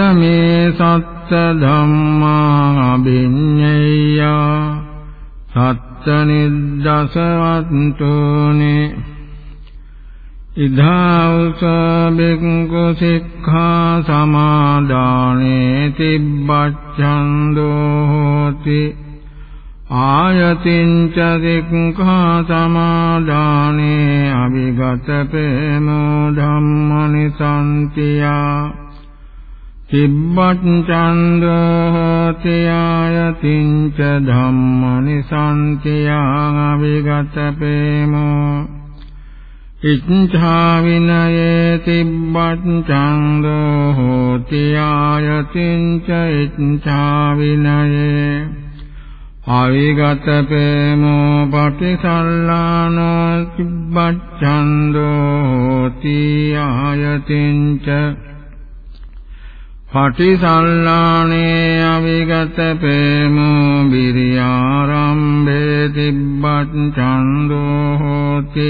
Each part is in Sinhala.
කතමේ සත්ත ධම්මා අභිඤ්ඤය। සත්ත නිද්දසවන්තුනේ ඉදාවස බික්ඛු සික්ඛා සමාදානේ තිබ්බච්ඡන්தோ හෝති। ආයතින්ච සික්ඛා සමාදානේ අවිගත ප්‍රේමෝ ධම්මනිසන්තියා। තිබ්බච්ඡන්දෝති ආයතින්ච ධම්මනිසන්තියං අවිගත ප්‍රේමෝ. ඉච්ඡා විනයේ තිබ්බච්ඡන්දෝ හෝති ආයතින්ච ඉච්ඡා විනයේ. අවිගත ප්‍රේමෝ පටිසල්ලානෝ තිබ්බච්ඡන්දෝ හෝති ආයතින්ච පටිසල්ලානේ අවිගත ප්‍රේමෝ බිරියාරම්භේ තිබ්බත් ඡන්தோ හෝති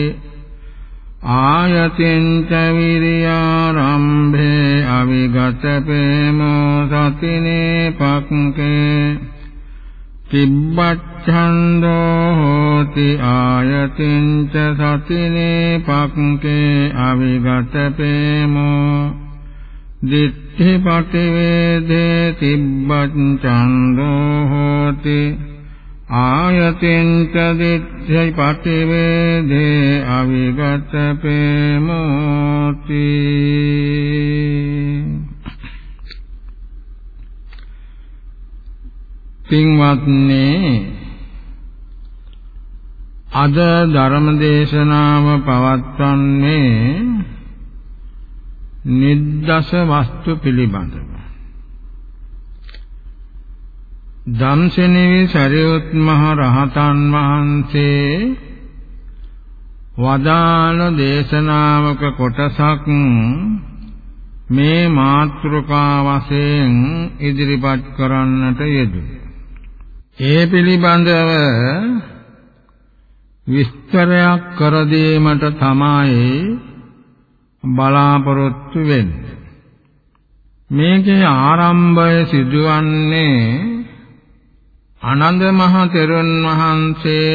ආයතින් ච විරියාරම්භේ අවිගත ප්‍රේමෝ සතිනේ පක්කේ තිබ්බත් ඡන්தோ හෝති ආයතින් ච සතිනේ පක්කේ අවිගත ප්‍රේමෝ දිට්ඨි පටිවේදේ තිබ්බත් ඡන්தோ හෝති ආයතෙන්ච දිට්ඨි පටිවේදේ අවිගත ප්‍රේමෝති පින්වත්නි අද ධර්ම දේශනාව පවත්වන්නේ නිද්දස වස්තු පිළිබඳව ධම්සෙනෙවි සරියුත් මහ රහතන් වහන්සේ වදාළ දේශනාවක කොටසක් මේ මාත්‍රිකා වශයෙන් ඉදිරිපත් කරන්නට යෙදුණා. ඒ පිළිබඳව විස්තරයක් කර දීමට තමයි බලාපොරොත්තු වෙන්නේ. මේකේ ආරම්භය සිදුවන්නේ ආනන්ද මහ තෙරුන් වහන්සේ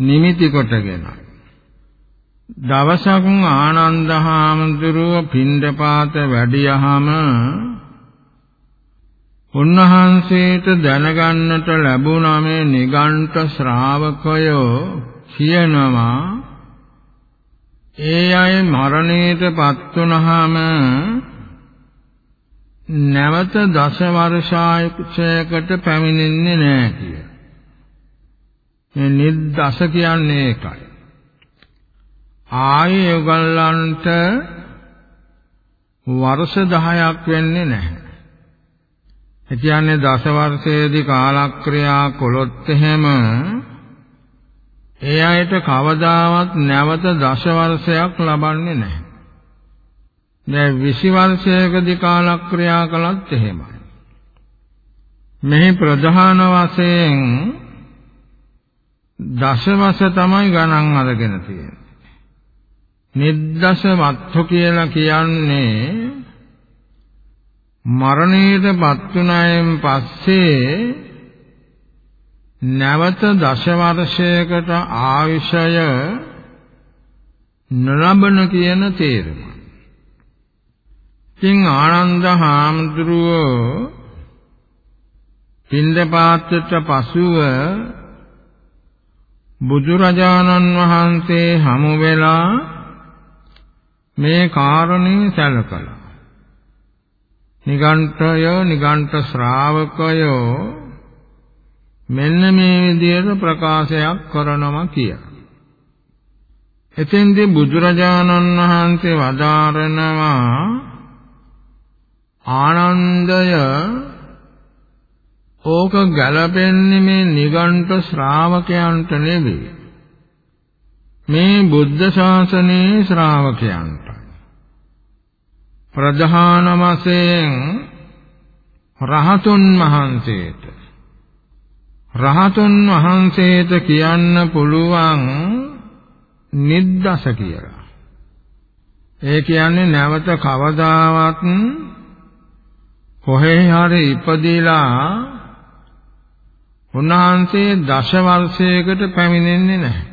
නිමිති කොටගෙන දවසක් ආනන්ද හාමුදුරුව පින්ඩපාත වැඩියහම උන්වහන්සේට දැනගන්නට ලැබුණා මේ නිගණ්ඨ ශ්‍රාවකයෝ කියනවා ඒ අය මරණයටපත් වුනහම නැවත දස වර්ෂායකට පැමිණෙන්නේ නැහැ කිය. මේ නිද්දස කියන්නේ ඒකයි. ආයේ යගල්ලන්ට වර්ෂ 10ක් වෙන්නේ නැහැ. ඒ කියන්නේ දස වර්ෂයේදී කාලක්‍රියා කළොත් එහෙම ඒ අයට කවදාවත් නැවත දශ වර්ෂයක් ලබන්නේ නැහැ. දැන් 20 වර්ෂයකදී කාලක්‍රියා කළත් එහෙමයි. මෙහි ප්‍රධාන වශයෙන් දසවස තමයි ගණන් අරගෙන තියෙන්නේ. නිද්දස වත්තු කියලා කියන්නේ මරණයටපත් වුණායින් පස්සේ නැවත දශ වර්ෂයකට ආයුෂය නලබන කියන තේරුම. ඉතින් ආනන්ද හාමුදුරුවෝ පින්දපාතට පසුව බුදුරජාණන් වහන්සේ හමු වෙලා මේ කාරණේ සැලකලා නිගණ්ඨය නිගණ්ඨ ශ්‍රාවකයෝ මෙන්න මේ විදිහට ප්‍රකාශයක් කරනවා කියලා. එතෙන්දී බුදුරජාණන් වහන්සේ වදාරනවා ආනන්දය ඕක ගැලපෙන්නේ මේ නිගණ්ඨ ශ්‍රාවකයන්ට නෙවෙයි. මේ බුද්ධ ශාසනයේ ශ්‍රාවකයන්ට. ප්‍රධාන වශයෙන් රහතුන් වහන්සේට රහතුන් වහන්සේට කියන්න පුළුවන් නිද්දස කියලා. ඒ කියන්නේ නැවත කවදාවත් කොහේ හරි ඉපදිලා උන්වහන්සේ දශ වර්ෂයකට පැමිණෙන්නේ නැහැ.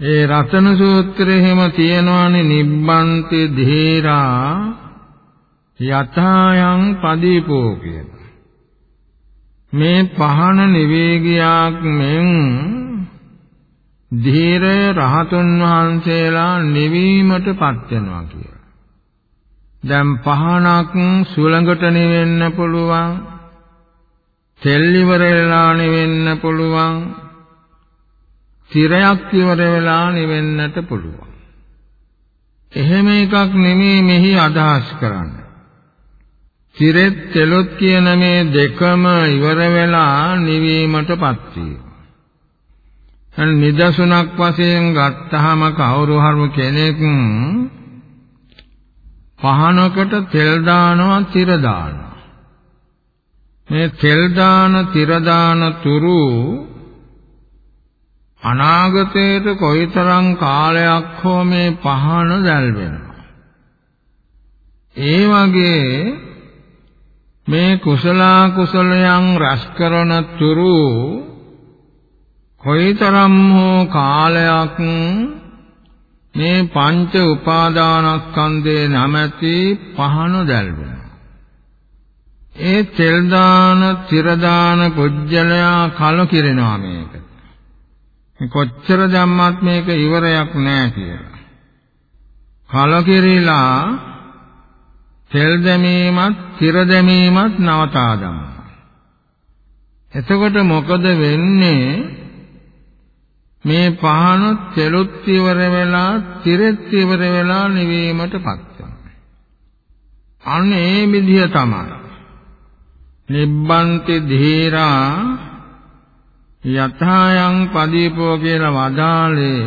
ඒ රතන සූත්‍රයේ හැම තියෙනවානේ නිබ්බන්ති ධීරා යථායන් පදීපෝ කියන. මේ පහන නිවේගයක් මෙන් ධීරය රහතුන් වහන්සේලා නිවීමටපත් වෙනවා කියලා. දැන් පහනක් සුළඟට නිවෙන්න පුළුවන් තෙල් ඉවර වෙලා නෙවෙන්න පුළුවන්. තිරයක් ඉවර වෙලා නෙවෙන්නට පුළුවන්. එහෙම එකක් නෙමේ මෙහි අදහස් කරන්නේ. තිරෙත් තෙලොත් කියන මේ දෙකම ඉවර වෙලා නිවීමටපත් වීම. අන්න නිදසුනක් වශයෙන් ගත්තහම කවුරු හරි කෙනෙක් පහනකට තෙල් දානවා තිර දානවා මේ තෙල් දාන තිර දාන තුරු අනාගතයට කොයිතරම් කාලයක් හෝ මේ පහන දැල් වෙනවා. ඒ වගේ මේ කුසල කුසලයන් රැස් කරන තුරු කොයිතරම් හෝ කාලයක් මේ පංච උපාදානස්කන්ධේ නැමැති පහන දැල් වෙනවා. ඒ තෙල් දාන, තිර දාන පුජ්‍යලයා කලකිරෙනවා මේක. කොච්චර ධම්මත් මේක ඉවරයක් නෑ කියලා. කලකිරීලා තෙල් දැමීමත්, තිර දැමීමත් නවතා දමනවා. එතකොට මොකද වෙන්නේ? මේ පහන තෙලුත් ඉවර වෙලා, තිරෙත් ඉවර වෙලා නිවීමටපත් වෙනවා. අන්න ඒ විදිහ තමයි. නිබ්බන්ති ධීරා යථායන් පදීපෝ කියලා වදාලේ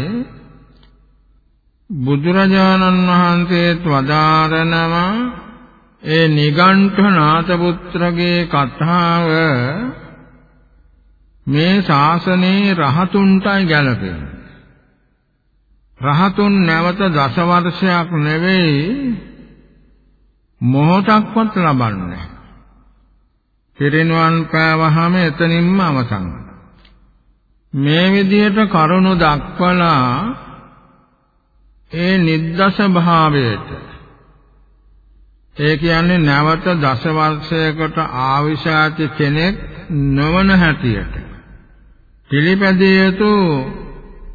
බුදුරජාණන් වහන්සේත් වදාරනවා ඒ නිගණ්ඨනාත පුත්‍රගේ කතාව මේ ශාසනයේ රහතුන්ටයි ගැලපෙන්නේ. රහතුන් නැවත දස වර්ෂයක් නෙවෙයි මොහොතක්වත් ලබන්නේ පිරිනුවන් පෑවහම එතනින්ම අවසන් මේ විදිහට කරුණු දක්වලා ඒ නිද්දස භාවයට ඒ කියන්නේ නැවත දස වර්ෂයකට ආවිෂාති කෙනෙක් නොවන හැටියට පිළිපැදිය යුතු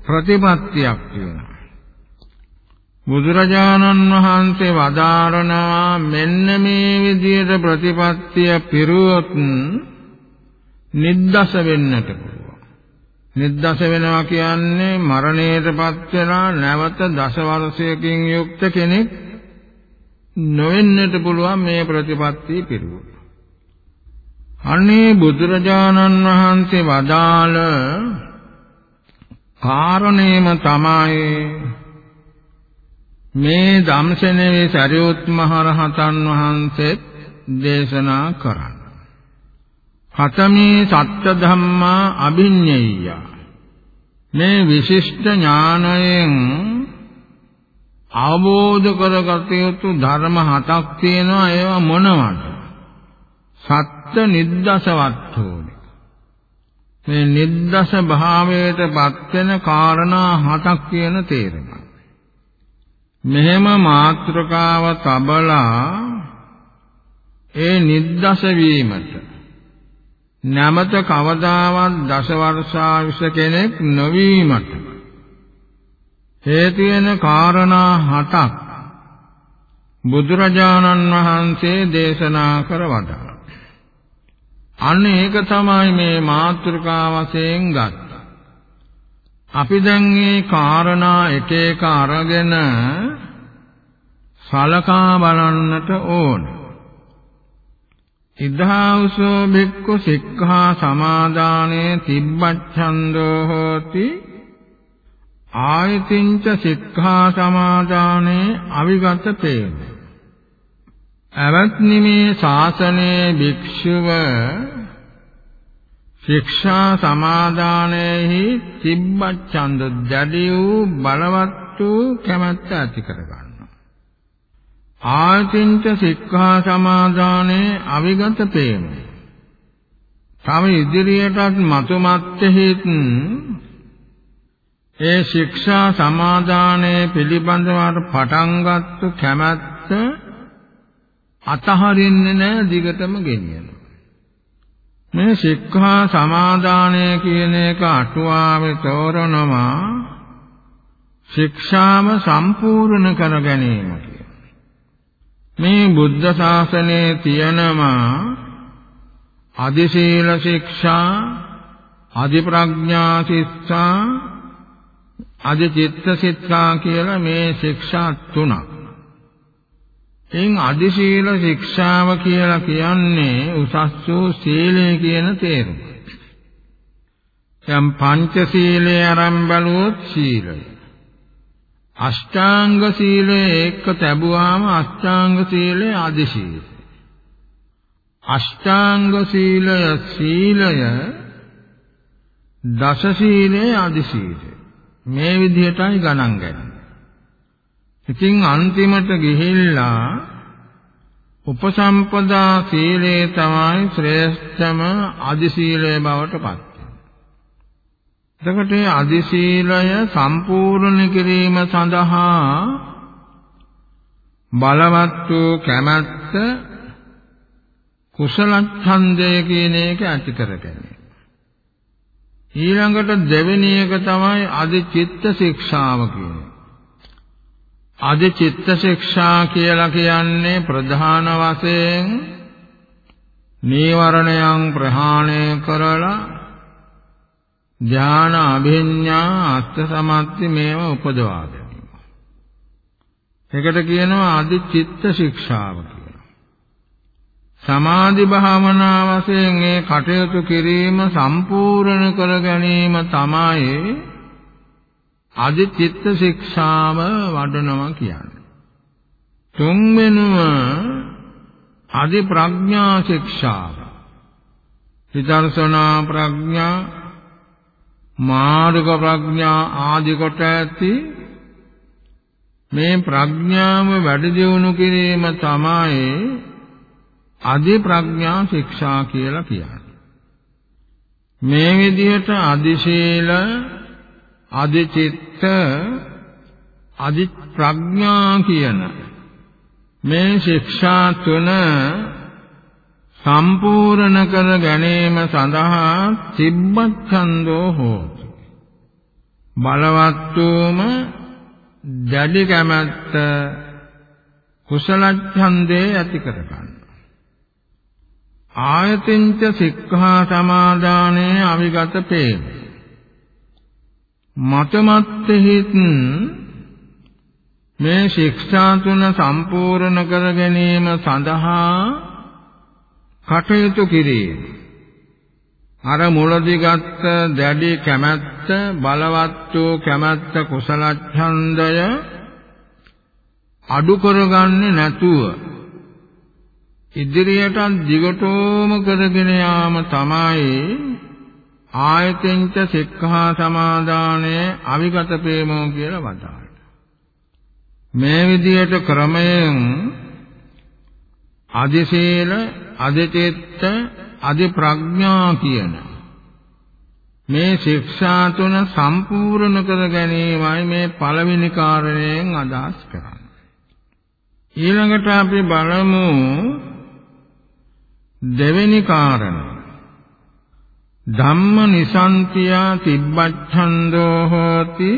ප්‍රතිපත්තියක් තියෙනවා බුදුරජාණන් වහන්සේ වදාරනවා මෙන්න මේ විදියට ප්‍රතිපත්තිය පිරුවොත් නිද්දස වෙන්නට පුළුවන්. නිද්දස වෙනවා කියන්නේ මරණයටපත් වෙනා නැවත දස වර්ෂයකින් යුක්ත කෙනෙක් නොවෙන්නට පුළුවන් මේ ප්‍රතිපත්තිය පිරුවොත්. අනේ බුදුරජාණන් වහන්සේ වදාළ කාරණේම තමයි මේ ධම්සනේ සරියුත් මහ රහතන් වහන්සේ දේශනා කරන්න. හතමේ සත්‍ය ධම්මා අභිඤ්ඤය මේ විශිෂ්ට ඥානයෙන් අවබෝධ කරගත යුතු ධර්ම හතක් තියෙනවා ඒවා මොනවද? සත්‍ය නිද්දසවත්තුනි. මේ නිද්දස භාවයට පත් වෙන කාරණා හතක් කියන තේරුම. මෙහෙම මාත්‍රකාව තබලා ඒ නිද්දස වීමට නැමත කවදාවත් දස වර්ෂාවිස කෙනෙක් නොවීමට හේතු වෙන කාරණා හතක් බුදුරජාණන් වහන්සේ දේශනා කර වදාළා. අන්න ඒක තමයි මේ මාතෘකා වශයෙන් ගත්ත. අපි දැන් මේ කාරණා එක එක අරගෙන සලකා බලන්නට ඕනේ. ඉද්ධාවසෝ බික්ඛු සික්ඛා සමාදානේ තිබ්බච්ඡන්தோ හෝති ආයතින්ච සික්ඛා සමාදානේ අවිගත තේම අවත්නි මේ ශාසනයේ භික්ෂුව ශික්ෂා සමාදානයේහි තිබ්බච්ඡන්ද දැඩි වූ බලවත් වූ කැමැත්ත ඇති කරගන්න ආචින්ත සික්ඛා සමාදානේ අවිගත පේම. තම ඉදිරියටත් මතුමත්ෙහිත් ඒ ශික්ෂා සමාදානයේ පිළිබඳව පටන් ගත්ත කැමැත්ත අතහරින්නේ නැහැ දිගටම ගෙනියනවා. මේ ශික්ෂා සමාදානය කියන එක අටුවාවේ තෝරනවා ශික්ෂාම සම්පූර්ණ කර ගැනීම මේ බුද්ධ ශාසනයේ තියෙනවා අධිශීල ශික්ෂා අධි ප්‍රඥා ශික්ෂා අධි චිත්ත ශික්ෂා කියලා මේ ශික්ෂා තුනක්. එයින් අධිශීල ශික්ෂාව කියලා කියන්නේ උසස් වූ සීලය කියන තේරුම. යම් පංච සීලය ආරම්භ බලුවොත් සීලය. අෂ්ටාංග සීලය එක්ක තැබුවාම අෂ්ටාංග සීලය ආදි සීලය. අෂ්ටාංග සීලය සීලය දස සීලය ආදි සීලය. මේ විදිහටයි ගණන් ගන්නේ. ඉතින් අන්තිමට ගිහිල්ලා උපසම්පදා සීලේ තමයි ශ්‍රේෂ්ඨම ආදි සීලය බවට පත් එතකොට අදි සීලය සම්පූර්ණ කිරීම සඳහා බලවත් වූ කැමැත්ත කුසල ඡන්දය කියන එක ඇති කරගන්නේ. ඊළඟට දෙවෙනි එක තමයි අදි චිත්ත ශික්ෂාව කියන්නේ. අදි චිත්ත ශික්ෂා කියලා කියන්නේ ප්‍රධාන වශයෙන් නීවරණයන් ප්‍රහාණය කරලා ඥාන අභිඥා අස්ත සමත්ති මේව උපදවා ගැනීම. ඒකට කියනවා අදි චිත්ත ශික්ෂාව කියලා. සමාධි භාවනා වශයෙන් මේ කටයුතු කිරීම සම්පූර්ණ කර ගැනීම තමයි අදි චිත්ත ශික්ෂාව වඩනවා කියන්නේ. තුන්වෙනුව අදි ප්‍රඥා ශික්ෂාව. විදර්ශනා ප්‍රඥා මාර්ග ප්‍රඥා ආදි කොට ඇති මේ ප්‍රඥාව වැඩි දියුණු කිරීම තමයි අධි ප්‍රඥා ශික්ෂා කියලා කියන්නේ. මේ විදිහට අධිශීල අධිචිත්ත අධි ප්‍රඥා කියන මේ ශික්ෂා තුන සම්පූර්ණ කර ගැනීම සඳහා තිබ්බච්ඡන්தோ හෝති බලවත් වූම දැඩි කැමැත්ත කුසල ඡන්දේ ඇති කර ගන්න ආයතින්ච සික්ඛා සමාදානේ අවිගත පේම මතමත්ෙහිත් මේ ශික්ෂා තුන සම්පූර්ණ කර ගැනීම සඳහා කටයුතු කිරීම. අර මුලදී ගත්ත දැඩි කැමැත්ත බලවත් වූ කැමැත්ත කුසල ඡන්දය අඩු කරගන්නේ නැතුව ඉදිරියට දිගටම කරගෙන යාම තමයි ආයතෙන්ච සික්ඛා සමාදානයේ අවිගත ප්‍රේමෝ කියලා වදාළා. මේ විදිහට ක්‍රමයෙන් අධිශීල, අධිචිත්ත, අධිප්‍රඥා කියන මේ ශික්ෂා තුන සම්පූර්ණ කර ගැනීමයි මේ පළවෙනි කාරණයෙන් අදහස් කරන්නේ. ඊළඟට අපි බලමු දෙවෙනි කාරණය. ධම්ම නිසන්තියා තිබ්බච්ඡන්தோ හෝති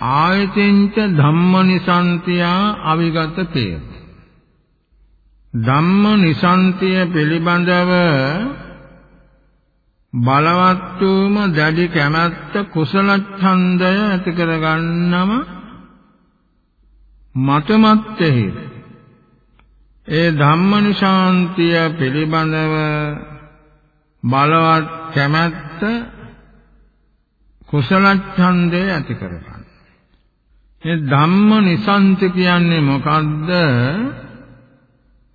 ආයතෙන්ච ධම්ම නිසන්තියා අවිගත තේම ධම්ම නිසන්තිය පිළිබඳව බලවත් වූම දැඩි කැමැත්ත කුසල ඡන්දය ඇති කරගන්නම මතමත්තෙහි ඒ ධම්මනිශාන්තිය පිළිබඳව බලවත් කැමැත්ත කුසල ඡන්දය ඇති කරගන්න. මේ ධම්මනිසන්ති කියන්නේ මොකද්ද?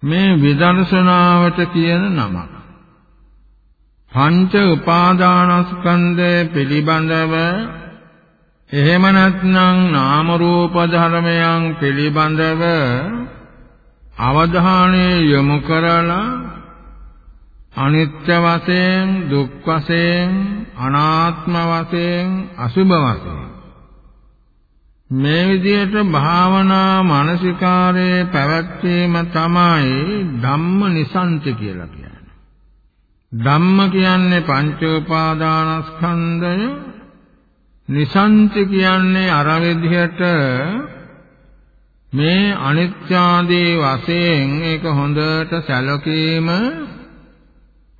මේ විදර්ශනාවට කියන නමක්. පංච උපාදානස්කන්ධය පිළිබඳව එහෙම නැත්නම් නාම රූප ධර්මයන් පිළිබඳව අවධානය යොමු කරලා අනිත්‍ය වශයෙන් දුක් වශයෙන් අනාත්ම වශයෙන් අසුභ වශයෙන්. මේ විදිහට භාවනා මානසිකාරයේ පැවැත්වීම තමයි ධම්ම නිසන්ති කියලා කියන්නේ. ධම්ම කියන්නේ පංච උපාදානස්කන්ධය නිසන්ති කියන්නේ අර විදිහට මේ අනිත්‍යාදී වශයෙන් ඒක හොඳට සැලකීම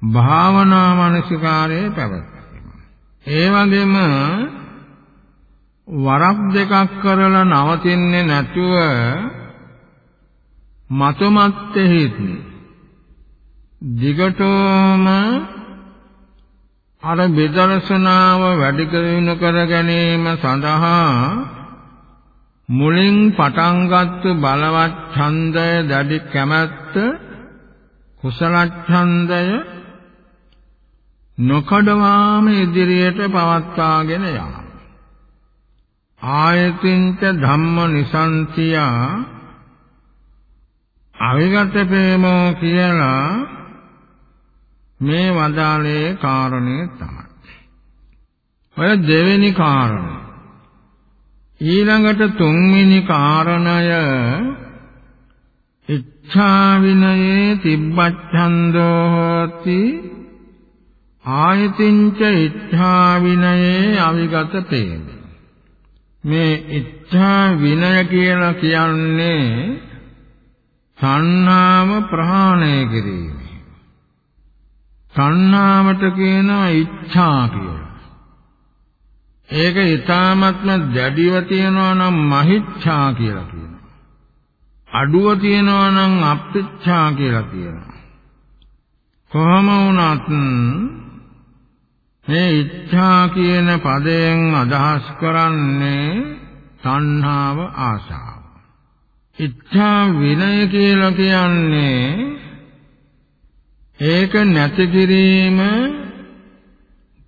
භාවනා මනසිකාරයේ පැවැත්ම. ඒ වගේම වරක් දෙකක් කරලා නවතින්නේ නැතුව මතමත්තෙහිදී දිගටම අර විදර්ශනාව වැඩි දියුණු කර ගැනීම සඳහා මුලින් පටන්ගත් බලවත් ඡන්දය දැඩි කැමැත්ත කුසල ඡන්දය නොකඩවාම ඉදිරියට පවත්වාගෙන යාම ආයතින්ච ධම්ම නිසන්තියා අවිගත ප්‍රේමෝ කියලා මේ වදාලේ කාරණේ තමයි. ඔය දෙවෙනි කාරණය. ඊළඟට තුන්වෙනි කාරණය ඉච්ඡා විනයේ තිබ්බච්ඡන්தோ හෝති ආයතින්ච ඉච්ඡා විනයේ අවිගත තේම මේ ඉච්ඡා විනය කියලා කියන්නේ තණ්හාව ප්‍රහාණය කිරීම තණ්හාවට කියනවා ඉච්ඡා කියලා. ඒක ඊ타මත්ම දැඩිව තියනවා නම් මහිච්ඡා කියලා කියනවා. අඩුව තියනවා නම් අප්පිච්ඡා කියලා කියනවා. කොහොම වුණත් මේ ඉච්ඡා කියන පදයෙන් අදහස් කරන්නේ තණ්හාව ආශාව. ඉච්ඡා විනය කියලා කියන්නේ ඒක නැති කිරීම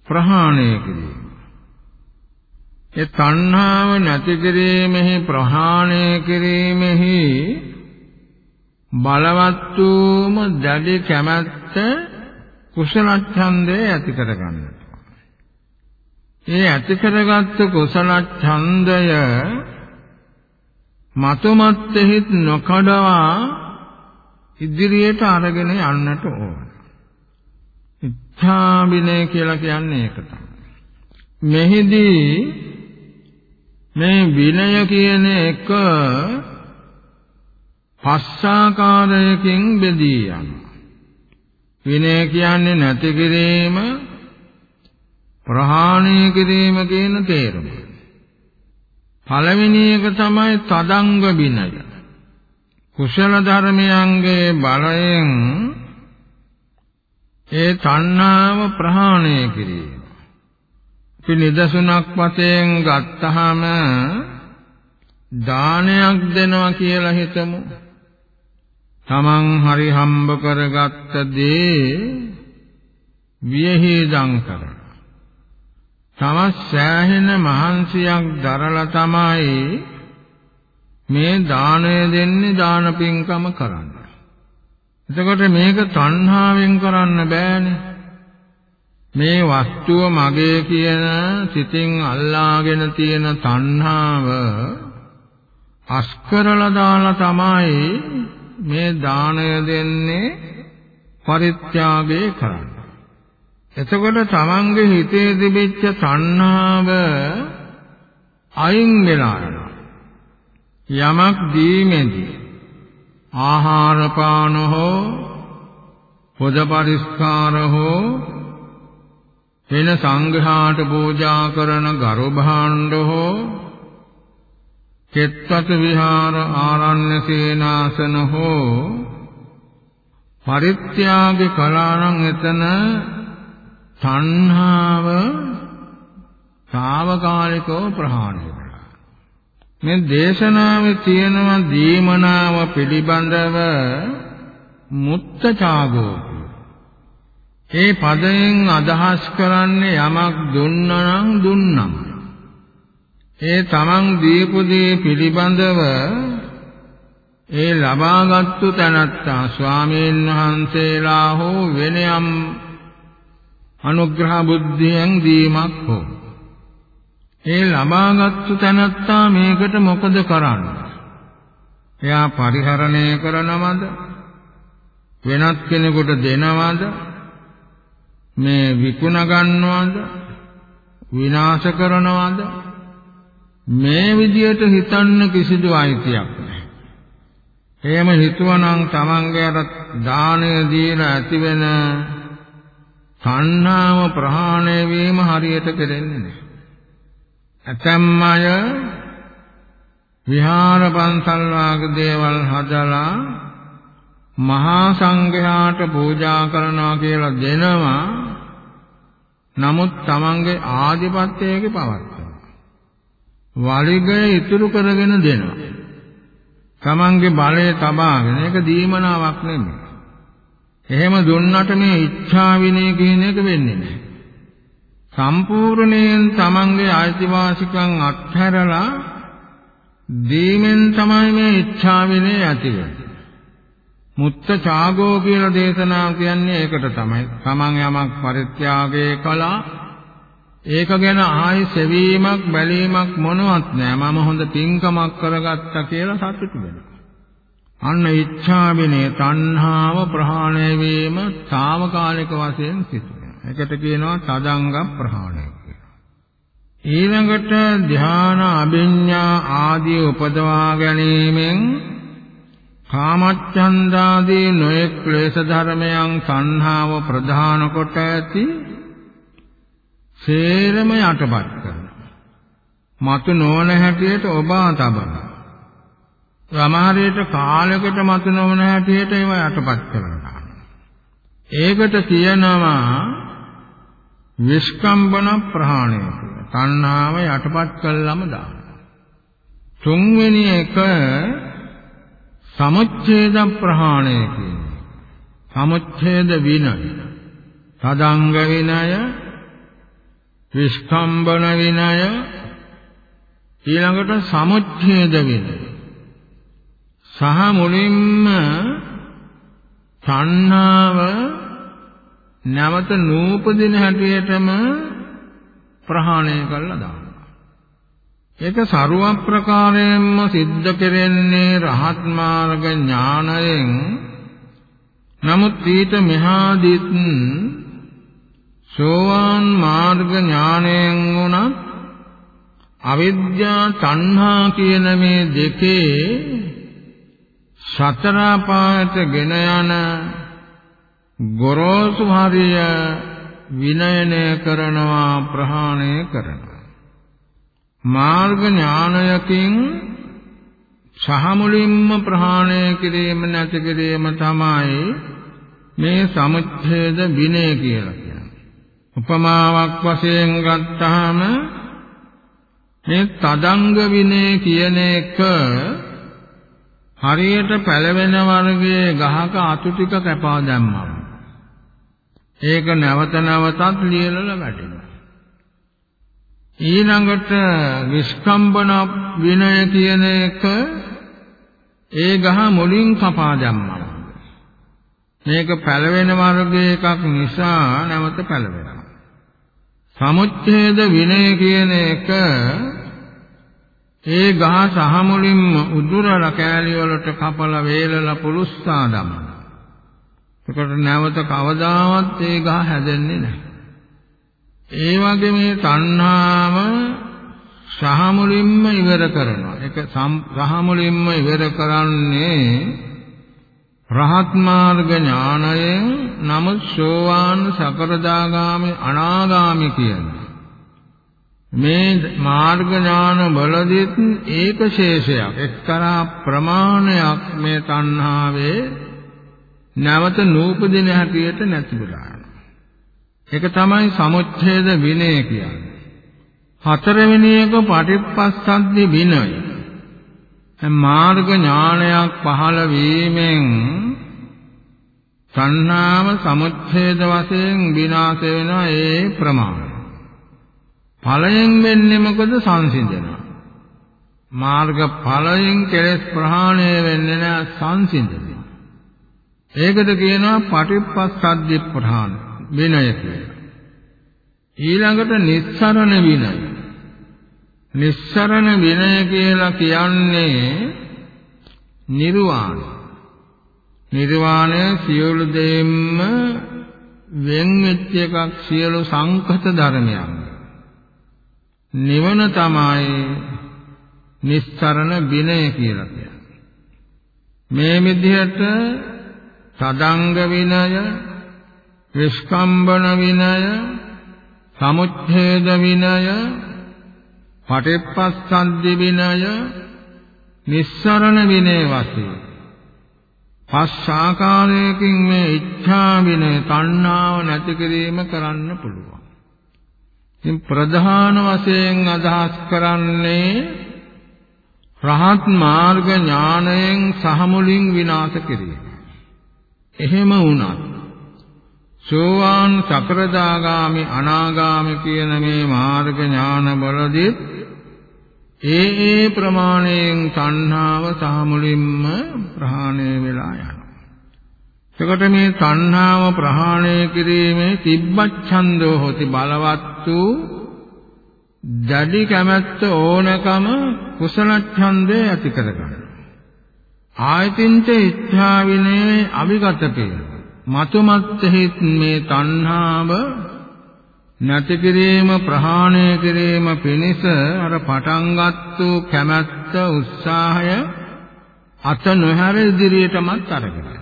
ප්‍රහාණය කිරීම. ඒ තණ්හාව නැති කිරීමෙහි ප්‍රහාණය කිරීමෙහි බලවත් වූම දැඩි කැමැත්ත කුසල ඡන්දය ඇති කර ගන්නට. ඒ ඇති කරගත් කුසල ඡන්දය මතුමත්ෙහිත් නොකඩවා ඉදිරියට අරගෙන යන්නට ඕන. ඉච්ඡා විනය කියලා කියන්නේ ඒක තමයි. මෙහිදී මේ විනය කියන එක පස්සාකාරයකින් බෙදී යනවා. විනය කියන්නේ නැති කිරීම ප්‍රහාණය කිරීම කියන තේරුම. පළවෙනි එක තමයි තදංග විනය. කුසල ධර්මයන්ගේ බලයෙන් ඒ තණ්හාව ප්‍රහාණය කිරීම. අපි නිදසුනක් වශයෙන් ගත්තහම දානයක් දෙනවා කියලා හිතමු. තමන් හරි හම්බ කරගත්ත දේ වියහිදම් කරන තවත් සෑහෙන මහන්සියක් දරලා තමයි මේ දාණය දෙන්නේ දාන පින්කම කරන්න. එතකොට මේක තණ්හාවෙන් කරන්න බෑනේ. මේ වස්තුව මගේ කියන සිතින් අල්ලාගෙන තියෙන තණ්හාව අස්කරලා දාලා තමයි මේ දාණය දෙන්නේ පරිත්‍යාගය කරන්නේ. එතකොට තමන්ගේ හිතේ තිබිච්ච තණ්හාව අයින් වෙලා යනවා. යමක් දීමේදී ආහාර පාන හෝ පොද පරිස්කාර හෝ වෙන සංඝාට පූජා කරන ගරු භාණ්ඩ හෝ චෙත්තත විහාර ආරණ්‍ය සේනාසන හෝ පරිත්‍යාග කලානම් එතන තණ්හාව తాවකාලිකව ප්‍රහාණය කරනවා. මේ දේශනාවේ තියෙනවා දීමනාව පිළිබඳව මුත්තචාගෝ ඒ පදයෙන් අදහස් කරන්නේ යමක් දුන්නනම් දුන්නම්. ඒ තමන් දීපු දේ පිළිබඳව ඒ ලබාගත්තු තැනත්තා ස්වාමීන් වහන්සේලා හෝ වෙනයම් අනුග්‍රහ බුද්ධියෙන් දීමක් හෝ. ඒ ලබාගත්තු තැනත්තා මේකට මොකද කරන්නේ? එයා පරිහරණය කරනවද? වෙනත් කෙනෙකුට දෙනවද? මේ විකුණ ගන්නවද විනාශ කරනවද මේ විදියට හිතන්න කිසිදු අයිතියක් නැහැ. එහෙම හිතුවනම් තමන්ගේ අර දාණය දීලා ඇතිවෙන සංහාව ප්‍රහාණය වීම හරියට කෙරෙන්නේ නැහැ. ඇතැම් අය විහාර පන්සල් වාගේ දේවල් හදලා මහා සංඝයාට පූජා කරනවා කියලා දෙනවා. නමුත් තමන්ගේ ආධිපත්‍යයක පවත්වනවා. වලිගය ඉතුරු කරගෙන දෙනවා. තමන්ගේ බලය තබාගෙන ඒක දීමනාවක් නෙමෙයි. එහෙම දුන්නට මේ ඉච්ඡා විනය කියන එක වෙන්නේ නැහැ. සම්පූර්ණයෙන් තමන්ගේ ආයිතිවාසිකම් අත්හැරලා දීමෙන් තමයි මේ ඉච්ඡා විනය ඇති වෙන්නේ. මුත්ත ඡාගෝ කියලා දේශනා කියන්නේ ඒකට තමයි. තමන් යමක් පරිත්‍යාගය කළා ඒක ගැන ආයි සෙවීමක් බැලීමක් මොනවත් නෑ. මම හොඳ පින්කමක් කරගත්තා කියලා සතුටු වෙනවා. අන්න ඉච්ඡාවිනේ තණ්හාව ප්‍රහාණය වීම తాවකාලික වශයෙන් සිදු වෙනවා. ඒකට කියනවා තදංග ප්‍රහාණය කියලා. ඊළඟට ධානා අභිඥා ආදී උපදවා ගැනීමෙන් කාමච්ඡන්දාදී නොයෙක් ක්ලේශ ධර්මයන් සංහාව ප්‍රධාන කොට ඇති සේරම යටපත් කරනවා. මතු නොවන හැටියට ඔබා තබනවා. සමහරවිට කාලයකට මතු නොවන හැටියට ඒව යටපත් කරනවා. ඒකට කියනවා විස්කම්බන ප්‍රහාණය කියලා. තණ්හාව යටපත් කළාම දානවා. තුන්වෙනි එක සමුච්ඡේද ප්‍රහාණය කියන්නේ. සමුච්ඡේද විනය. සදංග විනය, විස්කම්බන විනය, ඊළඟට සමුච්ඡේද විනය. සහ මුලින්ම තණ්හාව නැවත නූපදින හැටියටම ප්‍රහාණය කළා දානවා. ඒක ਸਰව ප්‍රකාරයෙන්ම සිද්ධ කෙරෙන්නේ රහත් මාර්ග ඥානයෙන්. නමුත් ඊට මෙහාදීත් සෝවාන් මාර්ග ඥානයෙන් උනත් අවිද්‍යා තණ්හා කියන මේ දෙකේ සතර පායට ගෙන යන ගොරෝසු හරිය විනයනය කරනවා ප්‍රහාණය කරනවා. මාර්ග ඥානයකින් සහ මුලින්ම ප්‍රහාණය කිරීම නැති කිරීම තමයි මේ සමුච්ඡේද විනය කියලා කියන්නේ. උපමාවක් වශයෙන් ගත්තාම මේ තදංග විනය කියන එක හරියට පැලවෙන වර්ගයේ ගහක අතු ටික කැපා දැම්මම ඒක නැවත නැවතත් ලියලලා වැඩෙනවා. ඊළඟට විස්කම්බන විනය කියන එක ඒ ගහ මුලින් කපා දැම්මා. මේක පැලවෙන වර්ගයේ එකක් නිසා නැවත පැලවෙනවා. සමුච්ඡේද විනය කියන එක ඒ ගහ සහ මුලින්ම උදුරලා කෑලි වලට කපලා වේලලා පුලුස්සා දමන. ඒකට නැවත කවදාවත් ඒ ගහ හැදෙන්නේ නැහැ. ඒ වගේ මේ තණ්හාව සහ මුලින්ම ඉවර කරනවා. ඒක සහ මුලින්ම ඉවර කරන්නේ රහත් මාර්ග ඥානයෙන් නමුත් සෝවාන් සකරදාගාමි අනාගාමි කියන්නේ මේ මාර්ග ඥාන වලදීත් ඒක ශේෂයක්. එක්තරා ප්‍රමාණයක් මේ තණ්හාවේ නැවත නූපදින හැටියට නැතිවලා ඒක තමයි සමුච්ඡේද විනය කියන්නේ. හතරවෙනි එක පටිපස්සද්ධි විනය. මාර්ග ඥානයක් පහළ වීමෙන් තණ්හාව සමුච්ඡේද වශයෙන් විනාශ වෙනවා ඒ ප්‍රමාණය. ඵලයෙන් වෙන්නේ මොකද? සංසිඳනවා. මාර්ග ඵලයෙන් කෙලෙස් ප්‍රහාණය වෙන්නේ නැහැ සංසිඳනවා. ඒකද කියනවා පටිපස්සද්ධි ප්‍රහාණ විනය කියලා. ඊළඟට නිස්සරණ විනය. නිස්සරණ විනය කියලා කියන්නේ නිර්වාණය. නිර්වාණය සියලු දෙයින්ම වෙන් වෙච්ච එකක් සියලු සංකත ධර්මයන්. නිවන තමයි නිස්සරණ විනය කියලා කියන්නේ. මේ විදිහට තදංග විනය, විස්කම්බන විනය, සමුච්ඡේද විනය, පටිපස්සද්ධි විනය, නිස්සරණ විනය වශයෙන් පස් ආකාරයකින් මේ ඉච්ඡා විනය තණ්හාව නැති කිරීම කරන්න පුළුවන්. ඉතින් ප්‍රධාන වශයෙන් අදහස් කරන්නේ රහත් මාර්ග ඥාණයෙන් සහමුලින් විනාශ කිරීම. එහෙම වුණත් සෝවාන් සකරදාගාමි අනාගාමි කියන මේ මාර්ග ඥාන වලදී ඒ ඒ ප්‍රමාණයෙන් තණ්හාව සහමුලින්ම ප්‍රහාණය වෙලා යනවා. එතකොට මේ තණ්හාව ප්‍රහාණය කිරීමේ තිබ්බච්ඡන්தோ හොති බලවත් වූ දැඩි කැමැත්ත ඕනකම කුසල ඡන්දය ඇති කරගන්න. ආයතින්ච ඉච්ඡා විනේ අවිගත පේන. මතුමත්ෙහිත් මේ තණ්හාව නැති කිරීම ප්‍රහාණය කිරීම පිණිස අර පටන්ගත් වූ කැමැත්ත උත්සාහය අත නොහැර ඉදිරියටමත් අරගෙන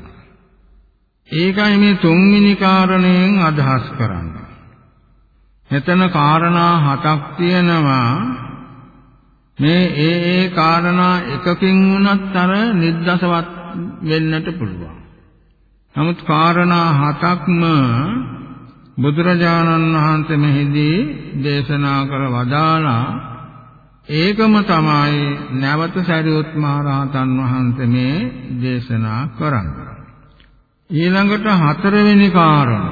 ඒකයි මේ තුන්වෙනි කාරණයෙන් අදහස් කරන්නේ. මෙතන කාරණා හතක් තියෙනවා. මේ ඒ ඒ කාරණා එකකින් වුණත් අර නිද්දසවත් වෙන්නට පුළුවන්. නමුත් කාරණා හතක්ම බුදුරජාණන් වහන්සේ මෙහිදී දේශනා කර වදාලා ඒකම තමයි නැවත සරියොත් මහ රහතන් වහන්සේ මේ දේශනා කරන්නේ. ඊළඟට හතරවෙනි කාරණ.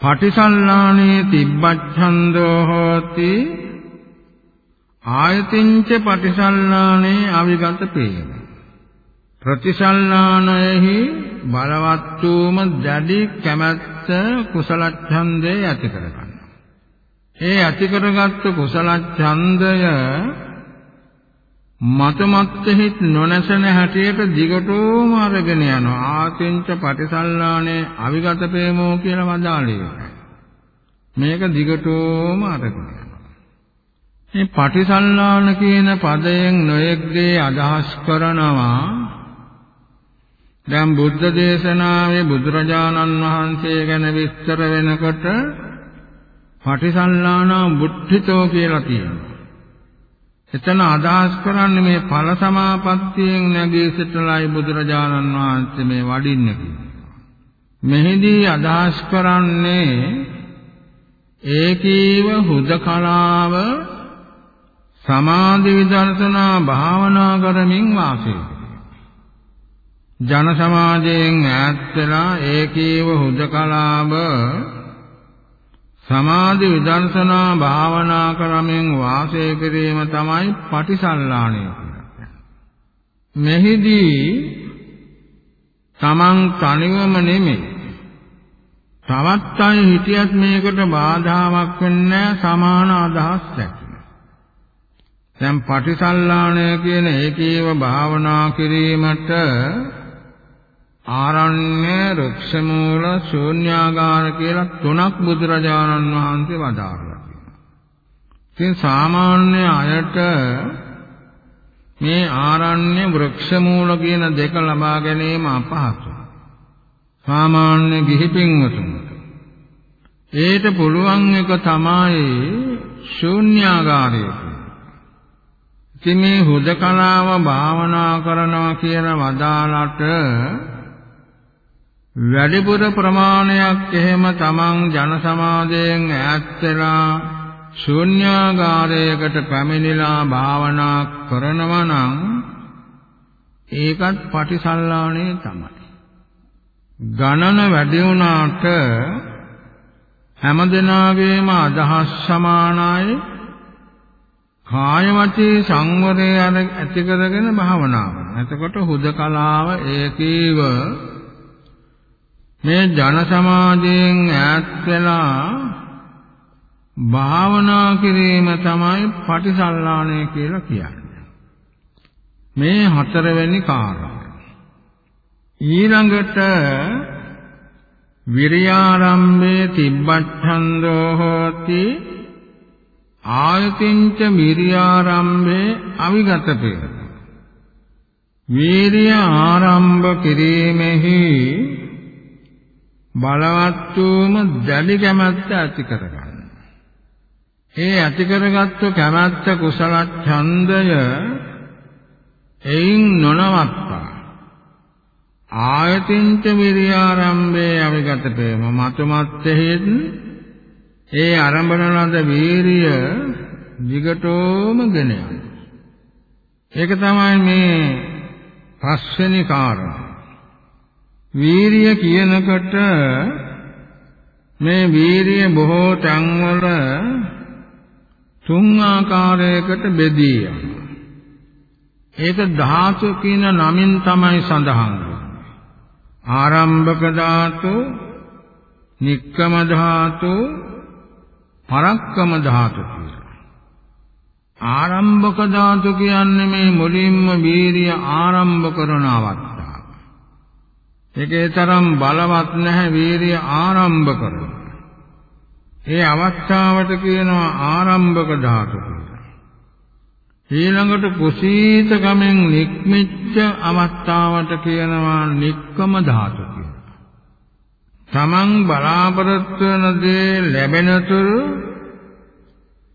පටිසල්ලානේ තිබ්බච්ඡන්தோ හෝති. ආයතින්ච පටිසල්ලානේ අවිගත පේන. ප්‍රතිසල්ලානයෙහි බලවත් වූම දැඩි කැමැත්ත කුසල ඡන්දය ඇති කරගන්න. ඒ ඇති කරගත්තු කුසල ඡන්දය මතමත්ෙහිත් නොනැසෙන හැටියට දිගටම අරගෙන යනවා. ආතින්ච පටිසල්ලානේ අවිගත ප්‍රේමෝ කියලා වදාළේ. මේක දිගටම අරගෙන යනවා. මේ පටිසල්ලාන කියන පදයෙන් නොයෙක්ගේ අදහස් කරනවා දැන් බුද්ධ දේශනාවේ බුදුරජාණන් වහන්සේ ගැන විස්තර වෙනකොට පටිසල්ලාන බුද්ධිතෝ කියලා තියෙනවා එතන අදහස් කරන්නේ මේ ඵල සමාපත්තියෙන් නැගී සිටලයි බුදුරජාණන් වහන්සේ මේ වඩින්නේ කියලා. මෙහිදී අදහස් කරන්නේ ඒකීව හුදකලාව සමාධි විදර්ශනා භාවනා කරමින් වාසය ජන සමාජයෙන් ඈත් වෙලා ඒකීව හුදකලාව සමාධි විදර්ශනා භාවනා කරමින් වාසය කිරීම තමයි පටිසල්ලාණය කියන්නේ. මෙහිදී තමන් තනිවම නෙමෙයි තවත් අය හිටියත් මේකට බාධාවක් වෙන්නේ සමාන අදහස් ඇති. දැන් පටිසල්ලාණය කියන ඒකේව භාවනා කිරීමට ආරණ්‍ය රුක්ෂ මූල ශූන්‍යාගාර කියලා තුනක් බුදුරජාණන් වහන්සේ වදාළා කියනවා. ඉතින් සාමාන්‍ය අයට මේ ආරණ්‍ය වෘක්ෂ මූල කියන දෙක ලබා ගැනීම අපහසුයි. සාමාන්‍ය ගිහි පින්වතුන්ට. ඒට පුළුවන් එක තමයි ශූන්‍යාගාරය. ඉතින් මේ හුදකලාව භාවනා කරනවා කියන වදාලට වැඩිපුර ප්‍රමාණයක් එහෙම තමන් ජන සමාජයෙන් ඈත් වෙලා ශූන්‍යාගාරයකට පැමිණිලා භාවනා කරනවා නම් ඒකත් පටිසල්ලාණේ තමයි. ගණන වැඩි වුණාට හැමදෙනාගේම අදහස් සමානයි කාය වචී සංවරය ඇති කරගෙන භාවනා කරනවා. එතකොට හුදකලාව ඒකීව මේ ජන සමාජයෙන් ඈත් වෙලා භාවනා කිරීම තමයි පටිසල්ලාණය කියලා කියන්නේ. මේ හතරවෙනි කාරණා ඊළඟට විරියාරම්භේ තිබ්බච්ඡන්தோ හෝති ආයතින්ච විරියාරම්භේ අවිගත පෙර වීර්ය ආරම්භ කිරීමෙහි බලවත් වූම දැඩි කැමැත්ත ඇති කරගන්න. ඒ ඇති කරගත්තු කැමැත්ත කුසල ඡන්දය එයින් නොනවත්තා ආයතින්ච විරියාරම්භේ අවිගත ප්‍රේම මතුමත්ෙහිත් ඒ ආරම්භන ලද වීරිය විගටෝම ගෙන යන. ඒක තමයි මේ පස්වෙනි කාරණා. වීරිය කියනකොට මේ වීරිය බොහෝ තැන්වල තුන් ආකාරයකට බෙදී යනවා. ඒක ධාතු කියන නමින් තමයි සඳහන් ආරම්භක ධාතු, නික්කම ධාතු, පරක්කම ධාතු කියලා. ආරම්භක ධාතු කියන්නේ මේ මුලින්ම වීරිය ආරම්භ කරන අවස්ථාව. ඒකේ තරම් බලවත් නැහැ වීරිය ආරම්භ කරන. ඒ අවස්ථාවට කියනවා ආරම්භක ධාතු කියලා. ඊළඟට කුසීතකමෙන් නික්මිච්ච අවස්ථාවට කියනවා නික්කම ධාතු කියලා. තමන් බලාපොරොත්තු වන දේ ලැබෙනතුරු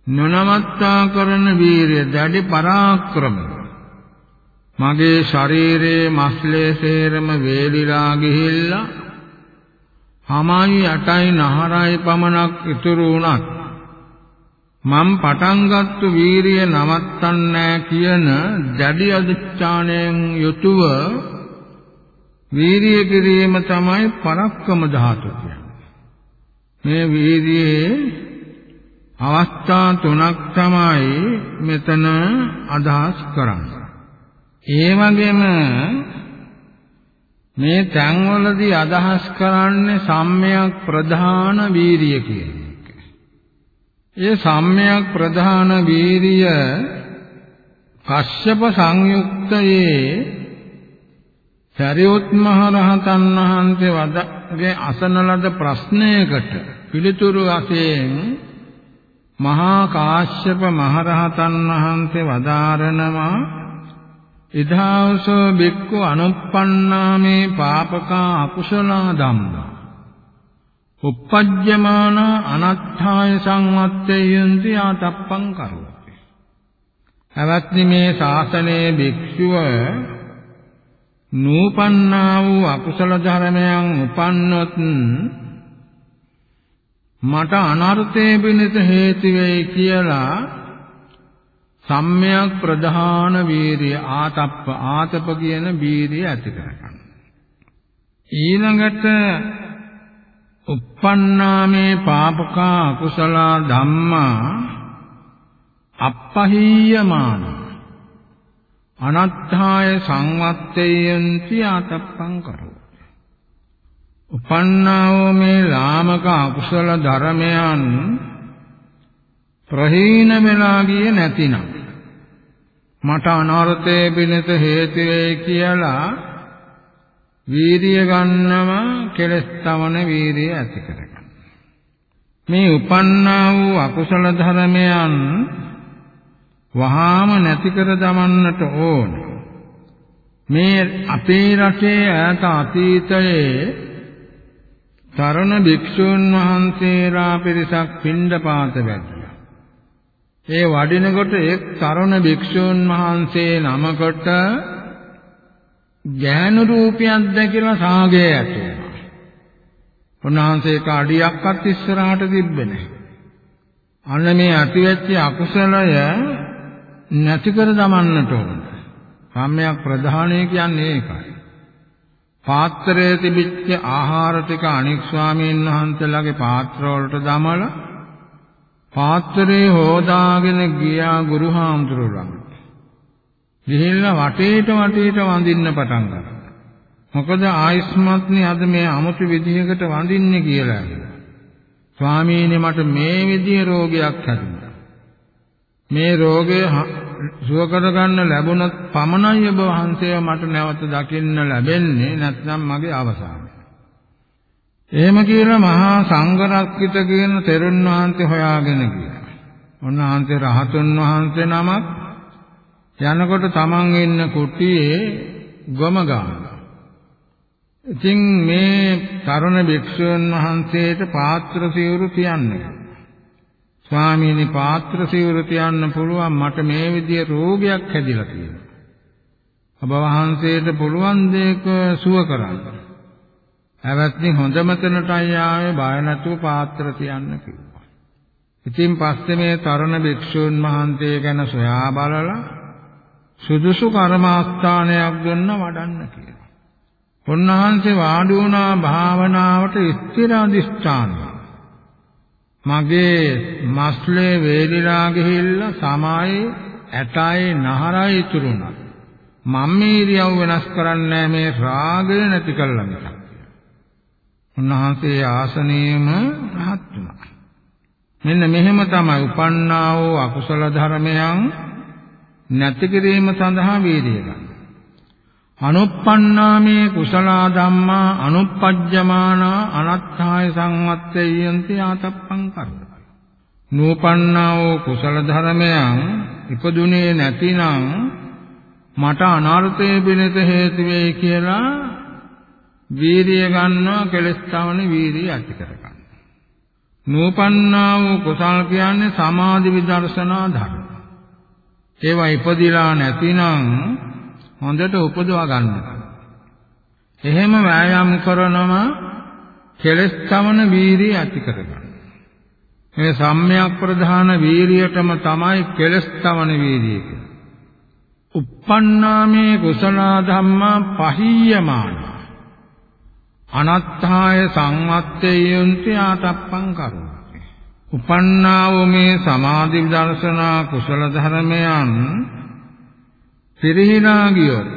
නොනවත්තා කරන වීරිය දැඩි පරාක්‍රමය. මගේ ශරීරයේ මස්ලේ සේරම වේලිලා ගිහිල්ලා හමයි අටයි නහරයි පමණක් ඉතුරු වුණත් මම පටන් ගත්තු වීරිය නවත්තන්නේ කියන දැඩි අධිෂ්ඨානයෙන් යුතුව වීරිය කිරීම තමයි පරක්කම ධාතු මේ වීරියේ අවස්ථා තුනක් තමයි මෙතන අදහස් කරන්නේ. ඒ වගේම මේ තැන්වලදී අදහස් කරන්නේ සම්මයක් ප්‍රධාන වීරිය කියන ඒ සම්මයක් ප්‍රධාන වීරිය කශ්‍යප සංයුක්තයේ සරියොත් මහ රහතන් වහන්සේ වදගේ අසන ලද ප්‍රශ්නයකට පිළිතුරු වශයෙන් මහා කාශ්‍යප මහ රහතන් වහන්සේ වදාරනවා ඉදාවසෝ බික්කු අනුප්පන්නාමේ පාපකා අකුසලා ධම්මා උප්පජ්ජමාන අනත්ථාය සංවත්තේයන්ති ආතප්පං කරෝති. අවත්නි මේ ශාසනයේ භික්ෂුව නූපන්නා වූ අකුසල ධර්මයන් උපන්නොත් මට අනර්ථයේ පිණිස හේතු වෙයි කියලා සම්මයක් ප්‍රධාන වීරිය ආතප්ප ආතප කියන වීරිය ඇති කරගන්න. ඊළඟට uppannāme pāpaka akusala dhamma අප්පහීයමාන අනත්ථාය සංවත්තේයන්ති ආතප්පං කරෝ උපන්නාවෝ මේ ලාමක අකුසල ධර්මයන් ප්‍රහීන වෙලා ගියේ නැතිනම් මට අනර්ථයේ පිණිස හේතු වෙයි කියලා වීරිය ගන්නම කෙලස් තවන වීරිය ඇති කරගන්න. මේ උපන්නා වූ අකුසල ධර්මයන් වහාම නැති කර දමන්නට ඕන. මේ අපේ රටේ ඈත අතීතයේ තරුණ භික්ෂූන් වහන්සේලා පිරිසක් පින්ඩපාත වැටුණා. ඒ වඩිනකොට එක් තරුණ භික්ෂූන් වහන්සේ නමකට ඥාන රූපයක් දැකලා සාගය ඇති වුණා. උන්වහන්සේක අඩියක්වත් ඉස්සරහට තිබ්බේ නැහැ. අන්න මේ ඇතිවෙච්ච අකුසලය නැති කර දමන්නට ඕන. සම්‍යක් ප්‍රධානය කියන්නේ ඒකයි. පාත්‍රයේ තිබිච්ච ආහාර ටික අනික් ස්වාමීන් වහන්සේලාගේ පාත්‍ර වලට දමලා පාත්‍රේ හොදාගෙන ගියා ගුරු හාමුදුරුවෝ ගිහිල්ලා වටේට වටේට වඳින්න පටන් ගත්තා. මොකද ආයස්මත්නි අද මේ අමුතු විදිහකට වඳින්නේ කියලා. ස්වාමීනි මට මේ විදිහේ රෝගයක් හැදුනා. මේ රෝගය සුව කරගන්න ලැබුණත් පමණයි ඔබ වහන්සේ මට නැවත දකින්න ලැබෙන්නේ නැත්නම් මගේ අවසානය. එහෙම කියලා මහා සංඝරක්කිත කියන තෙරුන් වහන්සේ හොයාගෙන ගියා. උන්වහන්සේ රහතුන් වහන්සේ නමක් යනකොට තමන් ඉන්න කුටියේ ගොම ගන්නවා. ඉතින් මේ තරුණ භික්ෂුන් වහන්සේට පාත්‍ර සිවුරු තියන්නේ. ස්වාමීනි පාත්‍ර සිවුර තියන්න පුළුවන් මට මේ විදිය රෝගයක් හැදිලා තියෙනවා. ඔබ වහන්සේට පුළුවන් දෙයක සුව කරන්න. හැවත්නි හොඳම තැනටයි ආවේ බය නැතුව පාත්‍ර තියන්න කිව්වා. ඉතින් පස්සේ මේ තරුණ භික්ෂූන් වහන්සේ ගැන සොයා බලලා සුදුසු කර්මාස්ථානයක් දුන්න වඩන්න කියලා. උන්වහන්සේ වාඩි වුණා භාවනාවට ස්ථිර අධිෂ්ඨානය. මගේ මස්ලේ වේලිලා ගිහිල්ලා සමායේ ඇටයි නහරයි ඉතුරුණා. මම මේ ඉරියව් වෙනස් කරන්නේ මේ රාගය නැති කළා මිසක්. උන්වහන්සේ ආසනයේම රහත් වුණා. මෙන්න මෙහෙම තමයි උපන්නා වූ අකුසල ධර්මයන් නැති කිරීම සඳහා වීර්යය ගන්න. අනුප්පන්නාමේ කුසලා ධම්මා අනුප්පජ්ජමානා අනත්ථාය සංවත්තේයන්ති ආතප්පං කරද. නූපන්නා වූ කුසල ධර්මයන් ඉපදුනේ නැතිනම් මට අනර්ථයේ පිණිස හේතු වෙයි කියලා වීරිය ගන්නවා කෙලස් තවන වීරිය ඇති කරගන්න. නූපන්නා වූ කුසල් කියන්නේ සමාධි විදර්ශනා ධර්ම. ඒවා ඉපදිලා නැතිනම් හොඳට උපදවා ගන්න. එහෙම වෑයම් කරනම කෙලස් තමන වීරිය ඇති කරගන්න. මේ සම්‍යක් ප්‍රධාන වීරියටම තමයි කෙලස් තමන වීරිය කියන්නේ. uppannāme kusala dhamma pahiyamana අනත්ථාය සංවත්තේයන්ති ආතප්පං කරුණති. උපන්නා වූ මේ සමාධි දර්ශනා කුසල ධර්මයන් පිරිහිනා ගියොත්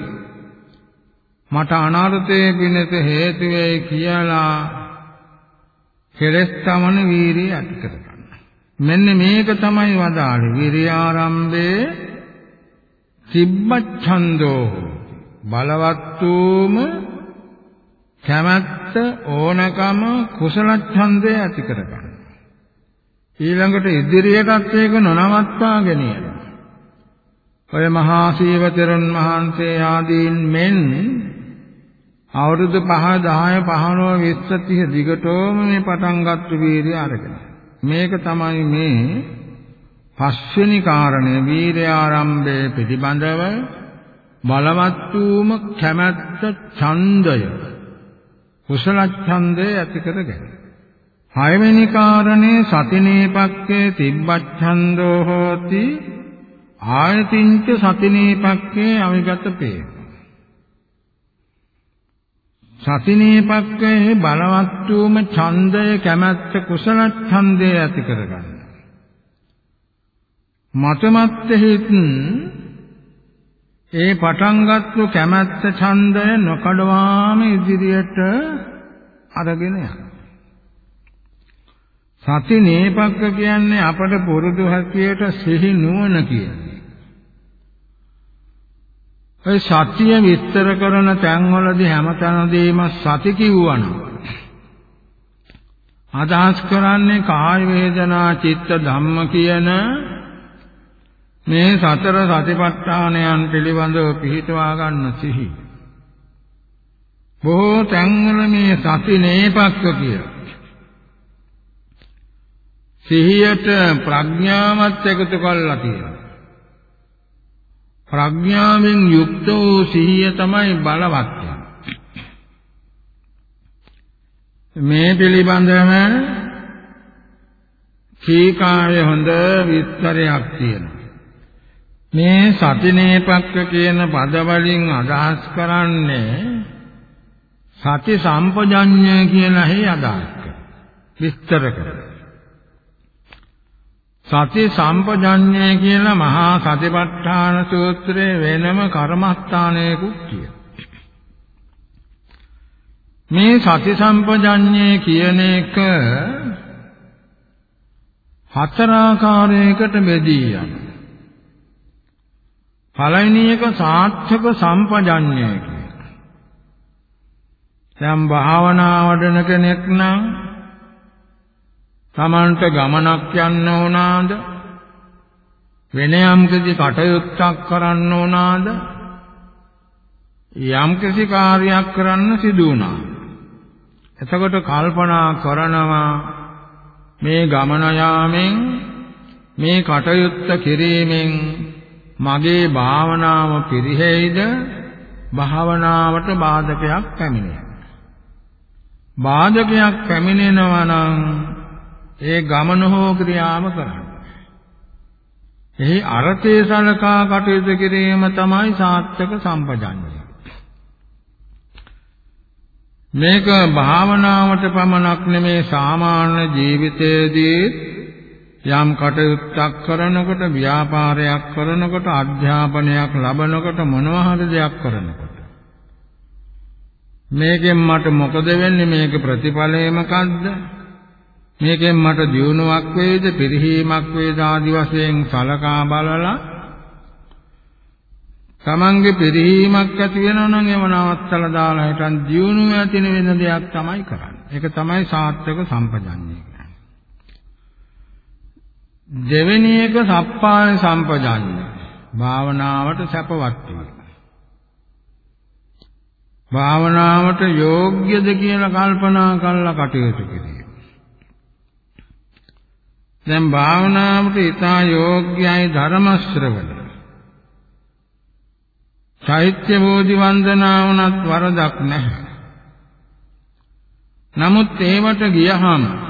මට අනර්ථයේ පිණිස හේතු වෙයි කියලා කෙලස් තමන වීරිය ඇති කරගන්න. මෙන්න මේක තමයි වදාළේ විරියාරම්භේ සිබ්බච්ඡන්தோ බලවත් වූම කැමැත්ත ඕනකම කුසල ඡන්දය ඇති කරගන්න. ඊළඟට ඉදිරියටත් ඒක නොනවත්වා ගැනීම. ඔය මහා සීවතරන් වහන්සේ ආදීන් මෙන් අවුරුදු 5 10 15 20 30 දිගටම මේ පටන් ගත්ත වීර්ය අරගෙන මේක තමයි මේ පස්වෙනි කාරණය වීර්ය ආරම්භයේ පිටිබඳව බලවත් වූම කැමැත්ත ඡන්දය කුසල ඡන්දය ඇති කරගෙන හයවෙනි කාරණේ සතිනේපක්කේ තිබ්බච්ඡන්தோ හෝති. ආයතින්ච සතිනේපක්කේ අවිගත පේ සතිනේපක්කේ බලවත් වූම ඡන්දය කැමැත්ත කුසල ඡන්දය ඇති කරගන්න. මතමත්ෙහිත් ඒ පටන්ගත්තු කැමැත්ත ඡන්දය නොකඩවාම ඉදිරියට අරගෙන යනවා. සති නේපක්ක කියන්නේ අපට පුරුදු හැටියට සිහි නුවණ කියන්නේ. ඒ සත්‍ය විස්තර කරන තැන්වලදී හැමතැනදීම සති කිව්වනම් අදහස් කරන්නේ කාය වේදනා චිත්ත ධම්ම කියන මේ සතර සතිපට්ඨානයන් පිළිබඳව පිළිටවා ගන්න සිහි. බොහෝ තැන්වල මේ සති නේපක්ක කියලා සිහියට ප්‍රඥාවත් එකතු කරලා තියෙනවා. ප්‍රඥාවෙන් යුක්ත වූ සිහිය තමයි බලවත් මේ පිළිබඳව කීකාවේ හොඳ විස්තරයක් තියෙනවා. මේ සතිනේපක්ක කියන පද වලින් අදහස් කරන්නේ සති සම්පජඤ්ඤය කියලා හේ අදහස් කරනවා. විස්තර කරනවා. සති සම්පජඤ්ඤය කියලා මහා සතිපට්ඨාන සූත්‍රයේ වෙනම කර්මස්ථානයකුත් කියනවා. මේ සති සම්පජඤ්ඤය කියන එක හතර ආකාරයකට බෙදී යනවා. පළවෙනි එක සාර්ථක සම්පජඤ්ඤය කියලා. දැන් භාවනා වඩන කෙනෙක් නම් Tamanට ගමනක් යන්න ඕනාද? වෙන යම්කිසි කටයුත්තක් කරන්න ඕනාද? යම්කිසි කාර්යයක් කරන්න සිදු වුණා. එතකොට කල්පනා කරනවා මේ ගමන යාමෙන් මේ කටයුත්ත කිරීමෙන් මගේ භාවනාව පිරිහෙයිද භාවනාවට බාධකයක් පැමිණෙයි. බාධකයක් පැමිණෙනවා නම් ඒ ගමන හෝ ක්‍රියාව කරන්න. එහි අර්ථයේ සලකා කටයුතු කිරීම තමයි සාර්ථක සම්පජන්ණය. මේක භාවනාවට පමණක් නෙමේ සාමාන්‍ය ජීවිතයේදී යම් කටයුත්තක් කරනකොට ව්‍යාපාරයක් කරනකොට අධ්‍යාපනයක් ලබනකොට මොනවා හරි දෙයක් කරනකොට. මේකෙන් මට මොකද වෙන්නේ? මේක ප්‍රතිඵලය මොකද්ද මේකෙන් මට දියුණුවක් වේද? පිරිහීමක් වේද? ආදි වශයෙන් සලකා බලලා තමන්ගේ පිරිහීමක් ඇති වෙනවා නම් ඒව නවත්තලා දාලා හිටන් දියුණුව ඇති වෙන දෙයක් තමයි කරන්නේ. ඒක තමයි සාර්ථක සම්පජන්ණය කියන්නේ. දෙවෙනි එක සප්පාය සම්පජන්ණය. භාවනාවට සැපවත් වීම. භාවනාවට යෝග්‍යද කියලා කල්පනා කරලා කටයුතු කිරීම. දැන් භාවනාවට ඊතා යෝග්‍යයි ධර්ම ශ්‍රවණ. චෛත්‍ය බෝධි වන්දනාවනත් වරදක් නැහැ. නමුත් ඒවට ගියහම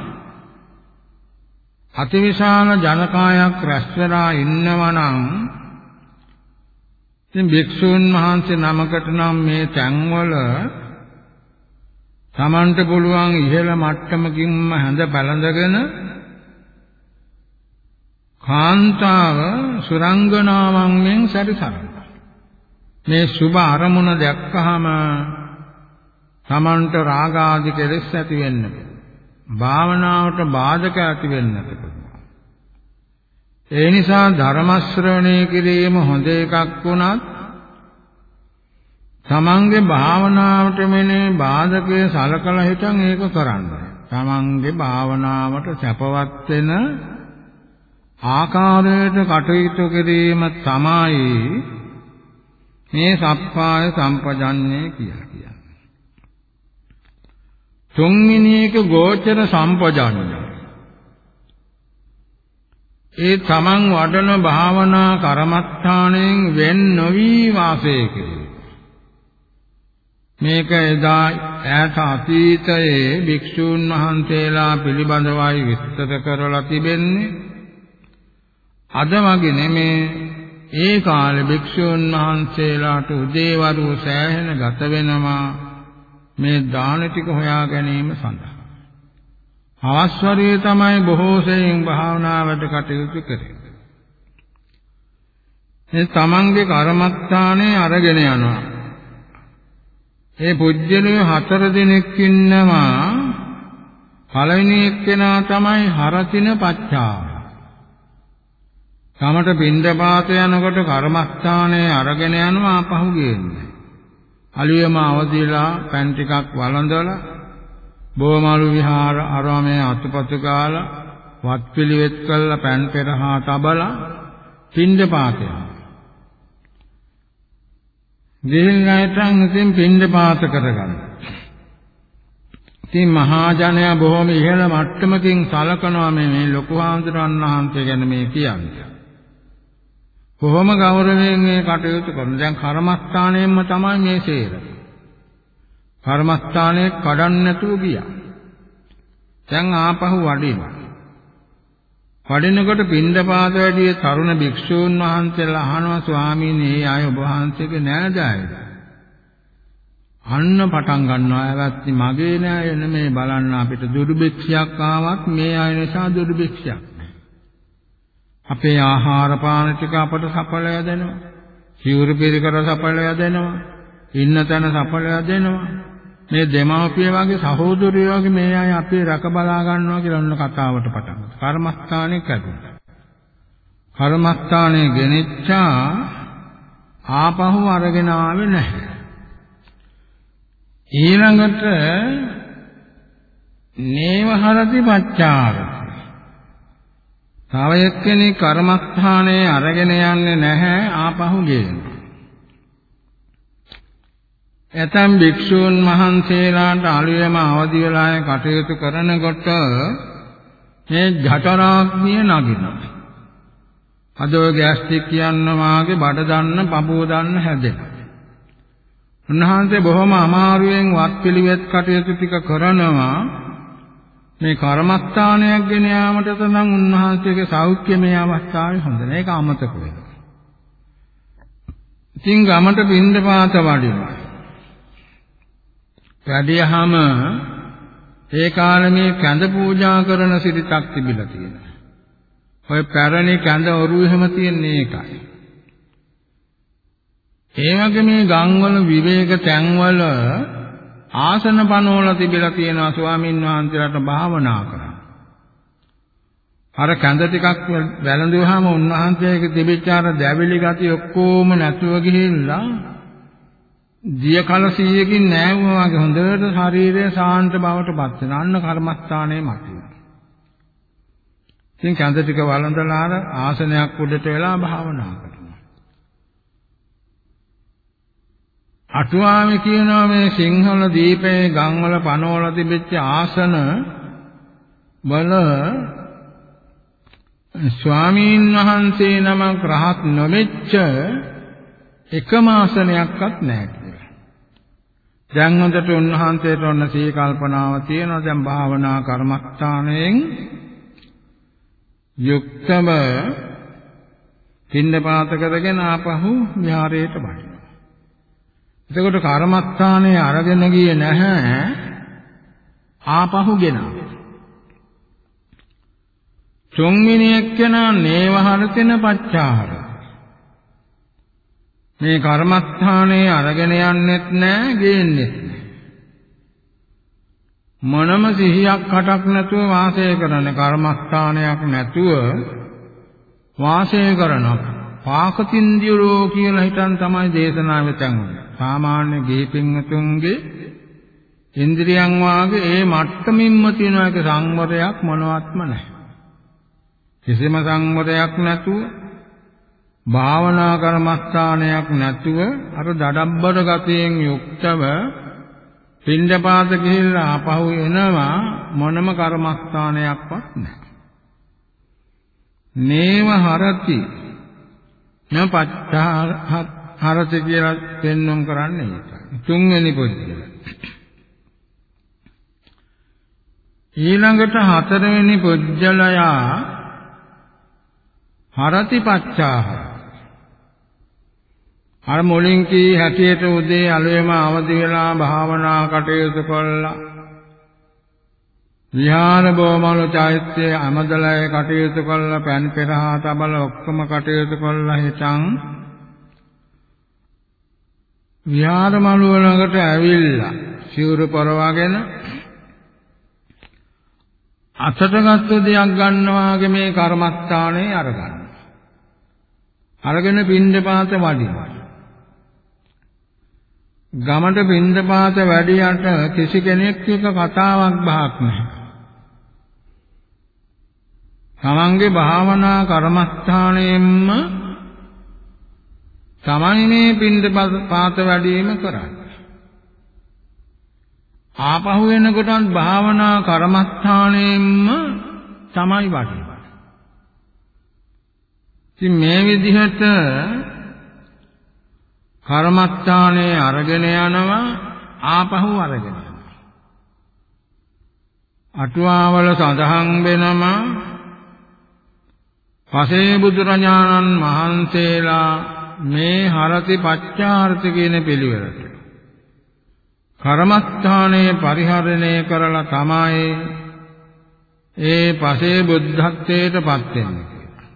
අතිවිශාල ජනකායක් රැස් වෙලා ඉන්නවා නම් ඉතින් භික්ෂූන් වහන්සේ නමකට නම් මේ තැන්වල Tamanට පුළුවන් ඉහළ මට්ටමකින්ම හැඳ බැලඳගෙන කාන්තාව සුරංගනාවන්ගෙන් සැරිසරන මේ සුභ අරමුණ දැක්කහම තමන්ට රාග ආදී කෙලෙස් ඇති වෙන්න භාවනාවට බාධක ඇති වෙන්නට ඒ නිසා ධර්ම ශ්‍රවණය කිරීම හොඳ එකක් වුණත් තමන්ගේ භාවනාවට මෙනේ බාධකයේ සලකලා හිටන් ඒක කරන්න. තමන්ගේ භාවනාවට සැපවත් වෙන ආකාරයට කටයුතු කිරීම තමයි මේ සප්පාය සම්පජන්නේ කියලා කියන්නේ. තුන්වෙනි එක ගෝචර සම්පජන්‍ය. ඒ තමන් වඩන භාවනා කර්මස්ථානයෙන් වෙන් නොවි වාසය කිරීම. මේක එදා ඈත අතීතයේ භික්ෂූන් වහන්සේලා පිළිබඳවයි විස්තර කරලා තිබෙන්නේ. අද වගේ නෙමේ ඒ කාලේ භික්ෂුන් වහන්සේලාට උදේවරු සෑහෙන ගත වෙනවා මේ දාන ටික හොයා ගැනීම සඳහා අවස්වරයේ තමයි බොහෝ සෙයින් භාවනාවට කටයුතු කරන්නේ. මේ තමන්ගේ කර්මස්ථානේ අරගෙන යනවා. ඒ පුජ්‍යලෝ හතර දිනක් ඉන්නවා. පළවෙනි එක්කෙනා තමයි හරතින පච්චා. තමට පින්දපාත යනකොට කර්මස්ථානේ අරගෙන යනවා පහු ගේන්නේ. අලියම අවදිලා පෑන් ටිකක් වළඳලා බෝමලු විහාර ආරාමයේ අතුපතු කාලා වත් පිළිවෙත් කළා පෑන් පෙරහා තබලා පින්දපාතය. ගිහින් නැටන් ඉතින් පින්දපාත කරගන්න. ඉතින් මහා ජනයා බොහොම ඉහළ මට්ටමකින් සලකනවා මේ මේ ලොකු හාමුදුරන් වහන්සේ ගැන මේ කියන්නේ. කොහොම ගෞරවයෙන් මේ කටයුතු කරන දැන් කර්මස්ථානයෙන්ම තමයි මේ සේර. කර්මස්ථානයේ කඩන්න නැතුව ගියා. දැන් ආපහු වඩිනවා. වඩිනකොට පින්දපාත වැඩියේ තරුණ භික්ෂූන් වහන්සේලා අහනවා ස්වාමීන් මේ අය ඔබ වහන්සේගේ නෑදෑයද? අන්න පටන් ගන්නවා ඇවත්නි මගේ නෑ නෙමේ බලන්න අපිට දුර්භික්ෂයක් ආවත් මේ අය නිසා දුර්භික්ෂයක්. අපේ ආහාර පාන ටික අපට සඵලය දෙනවා. සිවුරු පිරිකර සඵලය දෙනවා. ඉන්න තැන සඵලය දෙනවා. මේ දෙමාපිය වගේ සහෝදරයෝ වගේ මේ අය අපේ රක බලා ගන්නවා කියලා ඔන්න කතාවට පටන් ගත්තා. කර්මස්ථානේ කැඩුණා. කර්මස්ථානේ ගෙනිච්චා ආපහු අරගෙන ආවේ නැහැ. ඊළඟට නේවහරති පච්චාරති තව එක්කෙනෙක් කර්මස්ථානයේ අරගෙන යන්නේ නැහැ ආපහු ගේනවා. ඇතම් භික්ෂූන් වහන්සේලාට අලුයම අවදි වෙලා කටයුතු කරනකොට මේ ජඨරාග්නිය නගිනවා. අද ඔය ගෑස්ට්‍රික් කියන වාගේ බඩ දන්න පපුව දන්න හැදෙනවා. උන්වහන්සේ බොහොම අමාරුවෙන් වත් පිළිවෙත් කටයුතු ටික කරනවා. මේ කර්මස්ථානයක් ගෙන යාමට නම් උන්වහන්සේගේ සෞඛ්‍ය මේ අවස්ථාවේ හොඳ නෑ ඒක අමතක වෙනවා. ඉතින් ගමට පින්දපාත වඩිනවා. වැඩියහම ඒ කාලේ මේ කැඳ පූජා කරන සිරිතක් තිබිලා තියෙනවා. ඔය පැරණි කැඳ ඔරු එහෙම තියෙන්නේ ඒකයි. ඒ වගේ මේ ගම්වල විවේක තැන්වල ආසන පනෝල තිබිලා තියෙනවා ස්වාමින් වහන්සේලාට භාවනා කරන්න. අර කඳ ටිකක් වැළඳුවාම උන්වහන්සේගේ තිබිච්ච අර දැවිලි ගති ඔක්කොම නැතුව ගිහිල්ලා දිය කල 100කින් නෑවුවා වගේ හොඳට ශරීරය සාන්ත බවට පත් වෙන අන්න කර්මස්ථානයේ මතුවේ. ඉතින් කඳ ටික වළඳලා අර ආසනයක් උඩට වෙලා භාවනා කරනවා. අටුවාවේ කියනවා මේ සිංහල දීපේ ගම්වල පනවල තිබෙච්ච ආසන වල ස්වාමීන් වහන්සේ නමක් රහත් නොවෙච්ච එකම ආසනයක්වත් නැහැ කියලා. දැන් හොඳට උන්වහන්සේට ඔන්න සී කල්පනාව තියෙනවා දැන් භාවනා කර්මස්ථානයෙන් යුක්තව පින්නපාත කරගෙන ආපහු විහාරයට වඩිනවා. එතකොට කර්මස්ථානයේ අරගෙන ගියේ නැහැ ආපහු ගෙනා. තුන්වෙනි එක්කෙනා නේවහරතෙන පච්චාහර. මේ කර්මස්ථානයේ අරගෙන යන්නෙත් නැහැ ගේන්නෙත් නැහැ. මොනම සිහියක් හටක් නැතුව වාසය කරන කර්මස්ථානයක් නැතුව වාසය කරනවා. පාකතින්දියරෝ කියලා හිතන් තමයි දේශනාවෙ තැන්වන්නේ. සාමාන්‍ය ගේ පින්වතුන්ගේ ඉන්ද්‍රියන් වාගේ ඒ මට්ටමින්ම තියෙන එක සංවරයක් මොනවත්ම නැහැ. කිසිම සංවරයක් නැතුව භාවනා කර්මස්ථානයක් නැතුව අර දඩබ්බර ගතියෙන් යුක්තව පින්ඩපාත ගිහිල්ලා ආපහු එනවා මොනම කර්මස්ථානයක්වත් නැහැ. නේව හරති න පච්චාහරත කියලා පෙන්වුම් කරන්නේ ඒකයි. තුන්වෙනි පොද්දල. ඊළඟට හතරවෙනි පොජ්ජලයා හරති පච්චාහ අර මුලින් කී හැටියට උදේ අලුයම අවදි වෙලා භාවනා කටයුතු කළා. විහාර බොමලු චෛත්‍යයේ අමදලයේ කටයුතු කළා පෑන් පෙරහා තබල ඔක්කොම කටයුතු කළා හිටන් විහාර මළුව ළඟට ඇවිල්ලා සිවුරු පරවාගෙන අතට ගත්ත දෙයක් ගන්නවාගේ මේ කර්මස්ථානේ අරගන්න. අරගෙන පින්දපාත වඩිනවා. ගමට පින්දපාත වැඩියට කිසි කෙනෙක් එක්ක කතාවක් බහක් නැහැ. තමන්ගේ භාවනා කර්මස්ථානයෙන්ම තමයි මේ පින්දපාත වැඩිම කරන්නේ. ආපහු එනකොටත් භාවනා කර්මස්ථානයෙන්ම තමයි වඩින්නේ. ඉතින් මේ විදිහට කර්මස්ථානයේ අරගෙන යනවා ආපහු අරගෙන යනවා. අටුවාවල සඳහන් වෙනවා පසේ බුදුරජාණන් වහන්සේලා මේ හරති පච්චාර්ථ කියන පිළිවෙලට කර්මස්ථානයේ පරිහරණය කරලා තමයි ඒ පසේ බුද්ධත්වයට පත් වෙන්නේ කියලා.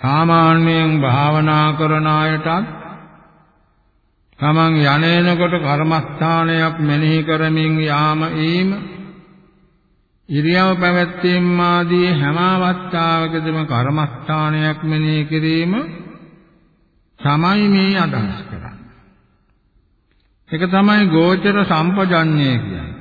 සාමාන්‍යයෙන් භාවනා කරන අයටත් තමන් යන්නේනකොට කර්මස්ථානයක් මෙනෙහි කරමින් යාම ඊම ඉරියව් පැවැත්වීම ආදී හැම අවස්ථාවකදීම කර්මස්ථානයක් මෙනෙහි කිරීම තමයි මේ අදහස් කරන්නේ. ඒක තමයි ගෝචර සම්පජඤ්ඤය කියන්නේ.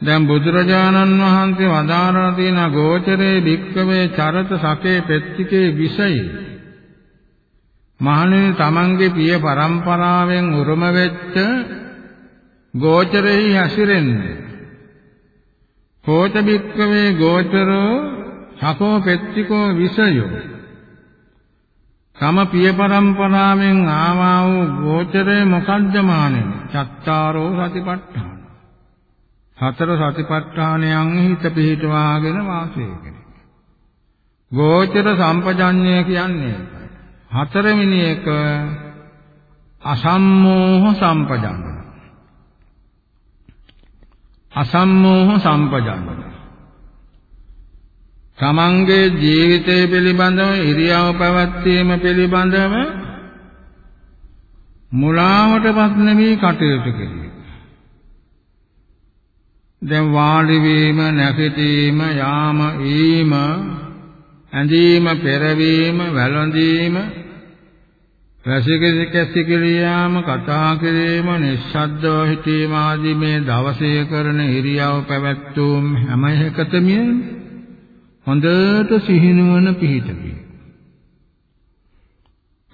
දැන් බුදුරජාණන් වහන්සේ වදාරලා තියෙන ගෝචරේ භික්කවේ චරත සකේ පෙත්තිකේ විසයි මහණෙනි තමන්ගේ පිය પરම්පරාවෙන් උරුම වෙච්ච ගෝචරෙහි හැසිරෙන්නේ කෝච භික්කවේ ගෝචරෝ සකෝ පෙත්තිකෝ විසයෝ තම පිය પરම්පරාවෙන් ආවා වූ ගෝචරේ මොකද්ද මානෙනි? චත්තාරෝ සතිපට්ඨාන. හතර සතිපට්ඨානයන් හිත පිහිටවාගෙන වාසය කෙරේ. ගෝචර සම්පජඤ්ඤය කියන්නේ හතරවෙනි එක අසම්මෝහ සම්පජඤ්ඤය. අසම්මෝහ සම්පජඤ්ඤය තමන්ගේ ජීවිතය පිළිබඳව ඉරියව් පැවැත්වීම පිළිබඳව මුලාවටපත් නැවී කටයුතු කෙරේ. දැන් වාඩි වීම, නැගිටීම, යාම, ඊම, ඇඳීම, පෙරවීම, වැළඳීම, රසිකසිකසි කිරියාම, කතා කිරීම, නිශ්ශබ්දව සිටීම ආදී මේ දවසේ කරන ඉරියව් පැවැත්වීම හැම එකතම හොඳට සිහිනුවන පිහිටවි.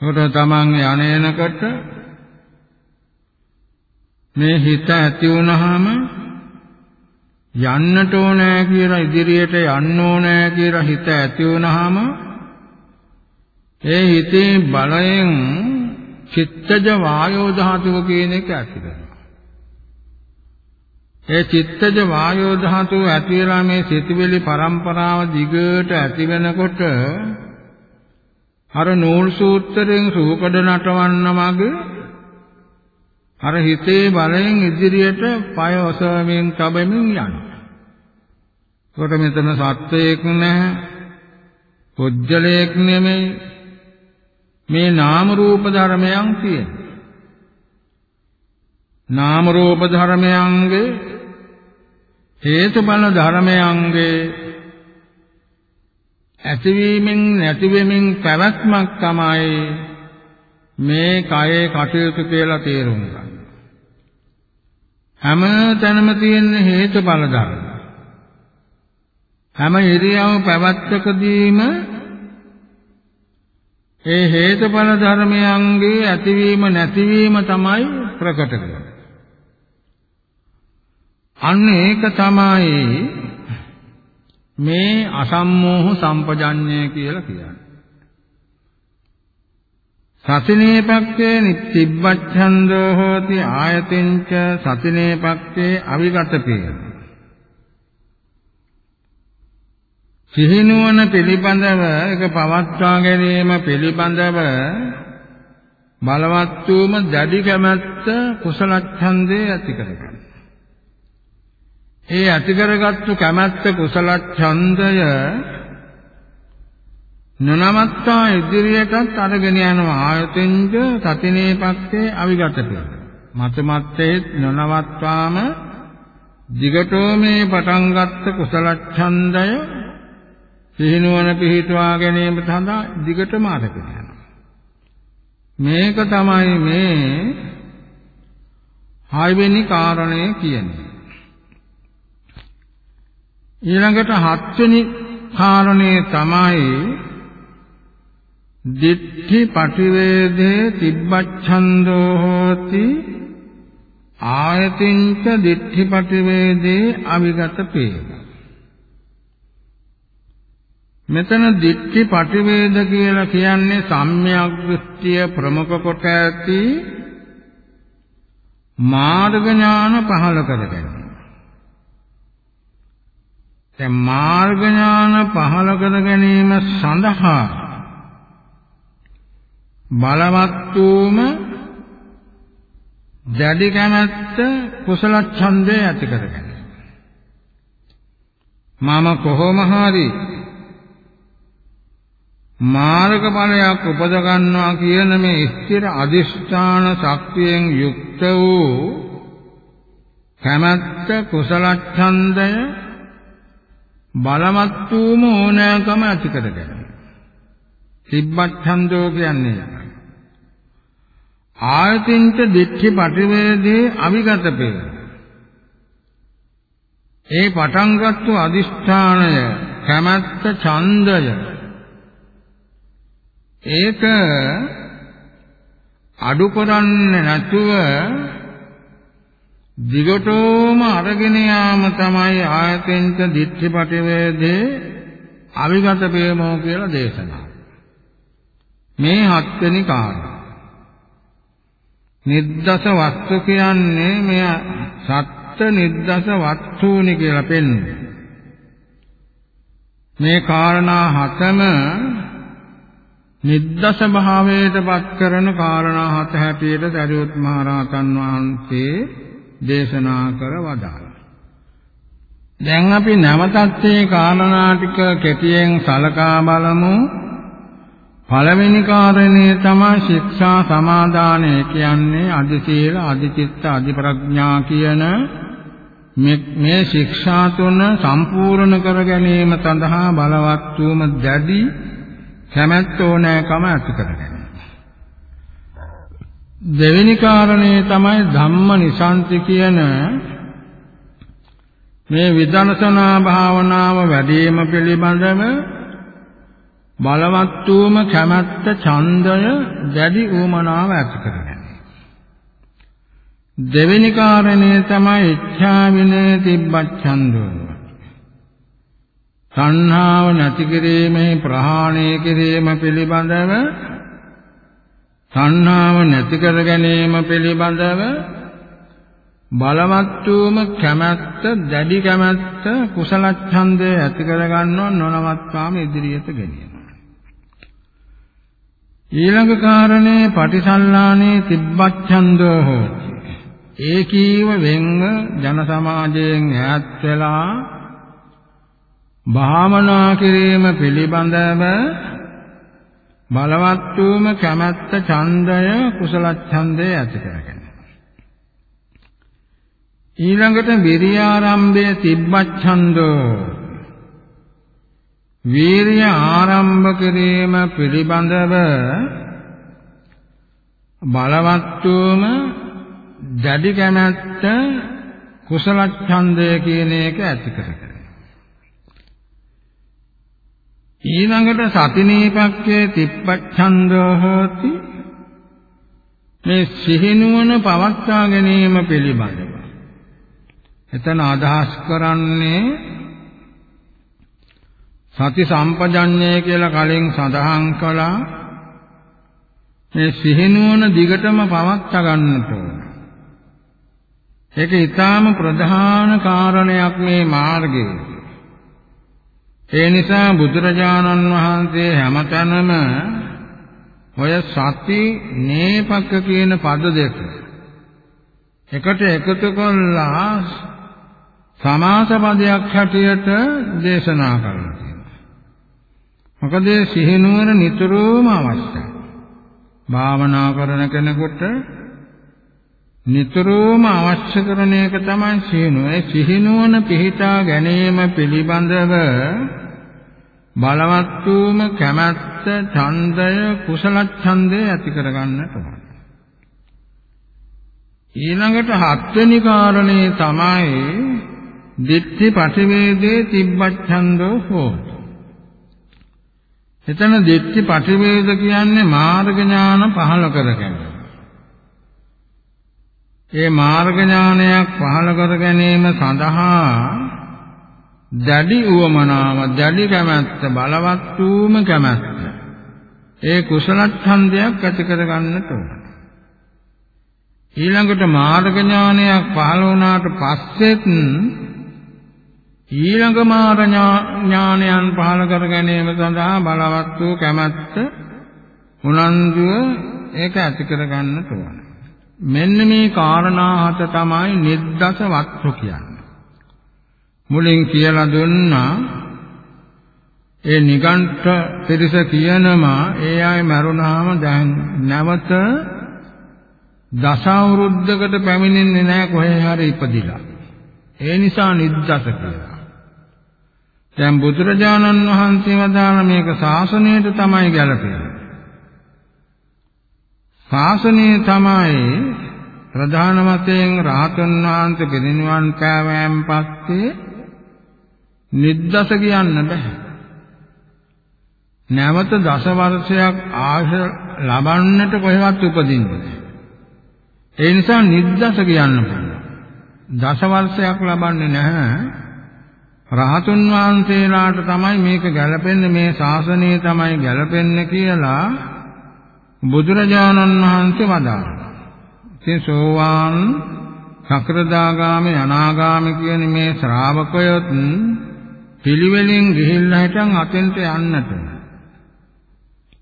කොට තමන් යන්නේනකට මේ හිත ඇති වුනහම යන්නට ඕනෑ කියලා ඉදිරියට යන්න ඕනෑ කියලා හිත ඇති වුනහම ඒ හිතේ බලයෙන් චිත්තජ වායෝ ධාතුව කියන එක ඇති වෙනවා. ඒ චිත්තජ වායෝ ධාතුව ඇති වෙලා මේ සිතවිලි පරම්පරාව දිගට ඇති වෙනකොට අර නූල් සූත්‍රයෙන් සූකඩ නටවන්න මගේ අර හිතේ බලයෙන් ඉදිරියට පය ඔසවමින් තබමින් යනවා. කොට මෙතන සත්වයක් නැහැ. පුජ්‍යලයක් නෙමෙයි. මේ නාම රූප ධර්මයන් තියෙන. නාම රූප ධර්මයන්ගේ හේතුඵල ධර්මයන්ගේ ඇතිවීමෙන් නැතිවීමෙන් පැවැත්මක් තමයි මේ කයේ කටයුතු කියලා තේරුම් ගන්න. හැම තැනම තියෙන හේතුඵල ධර්ම. හැම ඉරියව් පැවැත්කදීම ඒ හේතුඵල ධර්මයන්ගේ ඇතිවීම නැතිවීම තමයි ප්‍රකට වෙන්නේ. අන්න ඒක තමයි මේ අසම්මෝහ සම්පජඤ්ඤය කියලා කියන්නේ. සතිනේ පක්ඛේ නිත්තිබ්බච්ඡන්தோ හෝති ආයතෙන්ච සතිනේ පක්ඛේ අවිගත පේන. සිහිනුවන පිළිබඳව එක පවත්වා ගැනීම පිළිබඳව බලවත් වූම දැඩි කැමැත්ත කුසල ඡන්දේ ඇති කරගන්න. ඒ ඇති කරගත්තු කැමැත්ත කුසල ඡන්දය නනමත්තා ඉදිරියටත් අරගෙන යනවා ආයතෙන්ජ සතිනේ පක්ෂේ අවිගත කියලා. මතමත්තේ නනවත්වාම දිගටෝ මේ පටන් ගත්ත කුසල ඡන්දය සිහිනුවන පිහිටුවා ගැනීම සඳහා දිගටම අරගෙන යනවා. මේක තමයි මේ හයවෙනි කාරණය කියන්නේ. ඊළඟට හත්වෙනි කාරණේ තමයි දිට්ඨි පටිවේදේ තිබ්බච්ඡන්தோ හෝති ආයතින්ච දිට්ඨි පටිවේදේ අවිගත පේන මෙතන දිට්ඨි පටිවේද කියලා කියන්නේ සම්‍යක් දෘෂ්ටිය ප්‍රමුඛ කොට ඇති මාර්ග ඥාන පහළ කරගන්න. දැන් මාර්ග ඥාන පහළ කර ගැනීම සඳහා බලවත් වූම දැඩි කැමැත්ත කුසල ඡන්දය ඇති කරගන්න. මම කොහොම හරි මාර්ගඵලයක් උපද ගන්නවා කියන මේ ස්ථිර අදිෂ්ඨාන ශක්තියෙන් යුක්ත වූ කැමැත්ත කුසල ඡන්දය බලවත් වූම ඕනෑකම ඇති කරගන්න. සිබ්බච්ඡන්தோ කියන්නේ ආයතින්ච දිට්ඨි පටිවේදී අවිගත පේ. ඒ පටන්ගත්තු අදිෂ්ඨානය කැමැත්ත ඡන්දය ඒක අඩු කරන්නේ නැතුව දිගටම අරගෙන යාම තමයි ආයතෙන්ට දිට්ඨිපටි වේදේ අවිගත ප්‍රේමෝ කියලා දේශනා. මේ හත්වෙනි කාරණා. නිද්දස වස්තු කියන්නේ මෙය සත්ත්‍ය නිද්දස වස්තුනි කියලා පෙන්වන්නේ. මේ කාරණා හතම නිද්දස භාවයට පත් කරන කාරණා හත හැටියට දරියොත් මහ රහතන් වහන්සේ දේශනා කර වදාළා. දැන් අපි නැවතත් මේ කාරණා ටික කෙටියෙන් සලකා බලමු. පළවෙනි කාරණේ තමයි ශික්ෂා සමාදානය කියන්නේ අදි සීල, අදි චිත්ත, අදි ප්‍රඥා කියන මේ ශික්ෂා තුන සම්පූර්ණ කර ගැනීම සඳහා බලවත් වූම දැඩි කැමැත්ත ඕනෑකම ඇති කරගන්න. දෙවෙනි කාරණේ තමයි ධම්ම නිසන්ති කියන මේ විදර්ශනා භාවනාව වැඩිම පිළිබඳව බලවත් වූම කැමැත්ත ඡන්දය දැඩි ඌමනාව ඇති කරගන්න. දෙවෙනි කාරණේ තමයි ඉච්ඡා විනේ තිබ්බච්ඡන්දෝ තණ්හාව නැති කිරීමේ ප්‍රහාණය කිරීම පිළිබඳව තණ්හාව නැති කර ගැනීම පිළිබඳව බලවත් වූම කැමැත්ත දැඩි කැමැත්ත කුසල ඡන්දය ඇති කර ගන්නව නොනවත්වාම ඉදිරියට ගෙනියනවා ඊළඟ කාරණේ පටිසල්ලානේ තිබ්බච්ඡන්දෝ හෝති. ඒකීව වෙන්ව ජන සමාජයෙන් ඈත් වෙලා භාවනා කිරීම පිළිබඳව බලවත් වූම කැමැත්ත ඡන්දය කුසල ඡන්දය ඇති කරගන්න. ඊළඟට විරියාරම්භයේ තිබ්බච්ඡන්දෝ වීරිය ආරම්භ කිරීම පිළිබඳව බලවත් වූම දැඩි කැමැත්ත කුසල ඡන්දය කියන එක ඇති කරගන්න. ඊළඟට සතිනීපක්කේ තිප්පච්ඡන්தோ හෝති මේ සිහිනුවන පවත්වා ගැනීම පිළිබඳව. එතන අදහස් කරන්නේ සති සම්පජඤ්ඤය කියලා කලින් සඳහන් කළා. මේ සිහිනුවන දිගටම පවත්වා ගන්නට ඕන. ඒක ඊටාම ප්‍රධාන කාරණයක් මේ මාර්ගයේ. ඒ නිසා බුදුරජාණන් වහන්සේ හැමතැනම ඔය සති නේපක කියන පද දෙක එකට එකතු කළා සමාස පදයක් හැටියට දේශනා කරලා තියෙනවා. මොකද සිහිනුවර නිතරම අවශ්‍යයි. භාවනා කරන කෙනෙකුට නිතරම අවශ්‍ය කරන එක තමයි සිහිනුව. ඒ සිහිනුවන පිහිටා ගැනීම පිළිබඳව බලවත් වූම කැමැත්ත, ඡන්දය, කුසල ඡන්දය ඇති කරගන්නට ඕන. ඊළඟට හත්වෙනි කාරණේ තමයි දිට්ඨි පටිවේදේ තිබ්බච්ඡන්தோ හෝති. එතන දිට්ඨි පටිවේද කියන්නේ මාර්ග ඥාන පහළ කරගන්න. ඒ මාර්ග ඥානයක් පහළ කර ගැනීම සඳහා දැඩි උවමනාව, දැඩි කැමැත්ත, බලවත් වූම කැමැත්ත. ඒ කුසල ඡන්දයක් ඇති කර ගන්නට ඕන. ඊළඟට මාර්ග ඥානයක් පහළ වුණාට පස්සෙත් ඊළඟ මාර්ග ඥානයන් පහළ කර ගැනීම සඳහා බලවත් වූ කැමැත්ත උනන්දුව ඒක ඇති කර ගන්නට ඕන. මෙන්න මේ කාරණා හත තමයි නිද්දස වත්තු කියන්නේ. මුලින් කියලා දුන්නා ඒ නිගණ්ඨ පිරිස කියනවා ඒ අය මරුණාම දැන් නැවත දස අවුරුද්දකට පැමිණෙන්නේ නැහැ කොහේ හරි ඉපදිලා. ඒ නිසා නිද්දස කියලා. දැන් බුදුරජාණන් වහන්සේ වදාළ මේක ශාසනයට තමයි ගැලපෙන්නේ. ශාසනය තමයි ප්‍රධාන වශයෙන් රාතන් වහන්සේ පිරිනිවන් පෑවෑන් පස්සේ නිද්දස කියන්න බෑ. නැවත දස වර්ෂයක් ආශ ලබන්නට කොහෙවත් උපදින්නේ ඒ නිසා නිද්දස කියන්න පුළුවන්. දස වර්ෂයක් ලබන්නේ නැහැ. රහතුන් වහන්සේලාට තමයි මේක ගැලපෙන්නේ මේ ශාසනය තමයි ගැලපෙන්නේ කියලා බුදුරජාණන් වහන්සේ වදාළා. ඉතින් සෝවාන් සකෘදාගාමී අනාගාමී කියන මේ ශ්‍රාවකයොත් පිළිවෙලින් ගිහිල්ලා හිටන් අතෙන්ට යන්නට.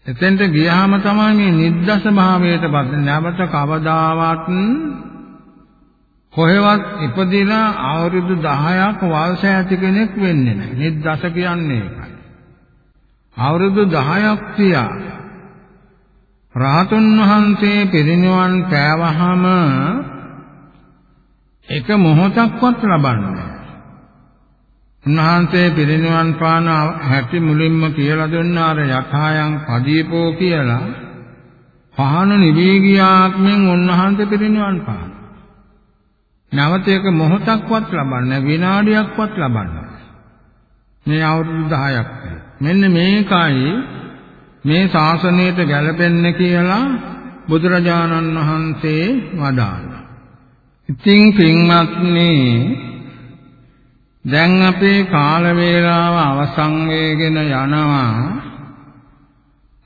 එතෙන්ට ගියාම තමයි මේ නිද්දස භාවයට පත් නැවත කවදාවත් කොහෙවත් ඉපදිලා අවුරුදු 10ක් වයස ඇති කෙනෙක් වෙන්නේ නැහැ. නිද්දස කියන්නේ ඒකයි. අවුරුදු 10ක් තියා රාතුන් වහන්සේ පිරිනිවන් පෑවහම එක මොහොතක්වත් ලබන්නේ උන්වහන්සේ පිරිනිවන් පාන හැටි මුලින්ම කියලා දුන්නා අර යථායන් පදීපෝ කියලා පහන නිවී ගියාත්මෙන් උන්වහන්සේ පිරිනිවන් පාන. නැවත එක මොහොතක්වත් ලබන්නේ විනාඩියක්වත් ලබන්නේ. මේ අවුරුදු 10ක්. මෙන්න මේකයි මේ ශාසනයට ගැලපෙන්නේ කියලා බුදුරජාණන් වහන්සේ වදාළා. ඉතින් පින්වත්නි දැන් අපේ කාල වේලාව අවසන් වෙගෙන යනවා.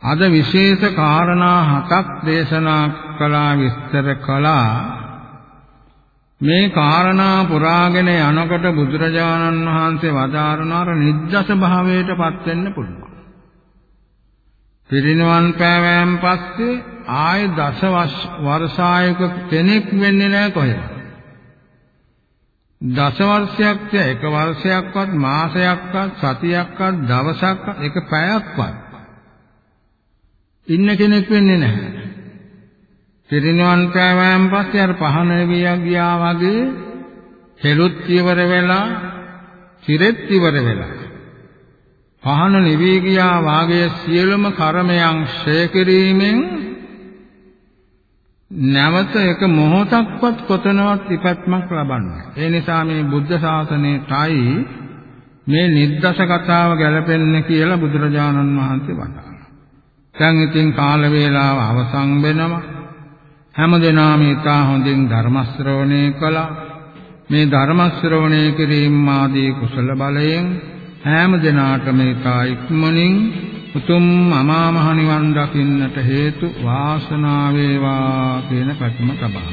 අද විශේෂ කාරණා හතක් දේශනා කළා විස්තර කළා. මේ කාරණා පුරාගෙන යනකොට බුදුරජාණන් වහන්සේ වදාරනාර නිද්දස භාවයට පත් වෙන්න පුළුවන්. පිරිනවන් පෑවෑන් පස්සේ ආය දස වර්ෂායක කෙනෙක් වෙන්නේ නැහැ කොහෙද? දස වර්ෂයක් එක වර්ෂයක්වත් මාසයක්වත් සතියක්වත් දවසක්වත් එක පැයක්වත් ඉන්න කෙනෙක් වෙන්නේ නැහැ. පිරිනවන් පෑවෑන් පස්සේ අර පහන ගියා වගේ හෙළුත් ඉවර වෙලා, සිරෙත් ඉවර වෙලා පහන නිවී ගියා වාගේ සියලුම කර්මයන් ක්ෂය කිරීමෙන් නැවත එක මොහොතක්වත් කොතනවත් ඉපැත්මක් ලබන්නේ. ඒ නිසා මේ බුද්ධ ශාසනයටයි මේ නිද්දස කතාව ගැලපෙන්නේ කියලා බුදුරජාණන් වහන්සේ වදාළා. දැන් ඉතින් කාල වේලාව අවසන් වෙනවා. හැමදෙනාම ඊටා හොඳින් ධර්ම ශ්‍රවණය කළා. මේ ධර්ම ශ්‍රවණය කිරීම ආදී කුසල බලයෙන් හැම දිනාටම ඒකා ඉක්මනින් උතුම් අමා මහ නිවන් දකින්නට හේතු වාසනාව වේවා කියන පැතුම තබා.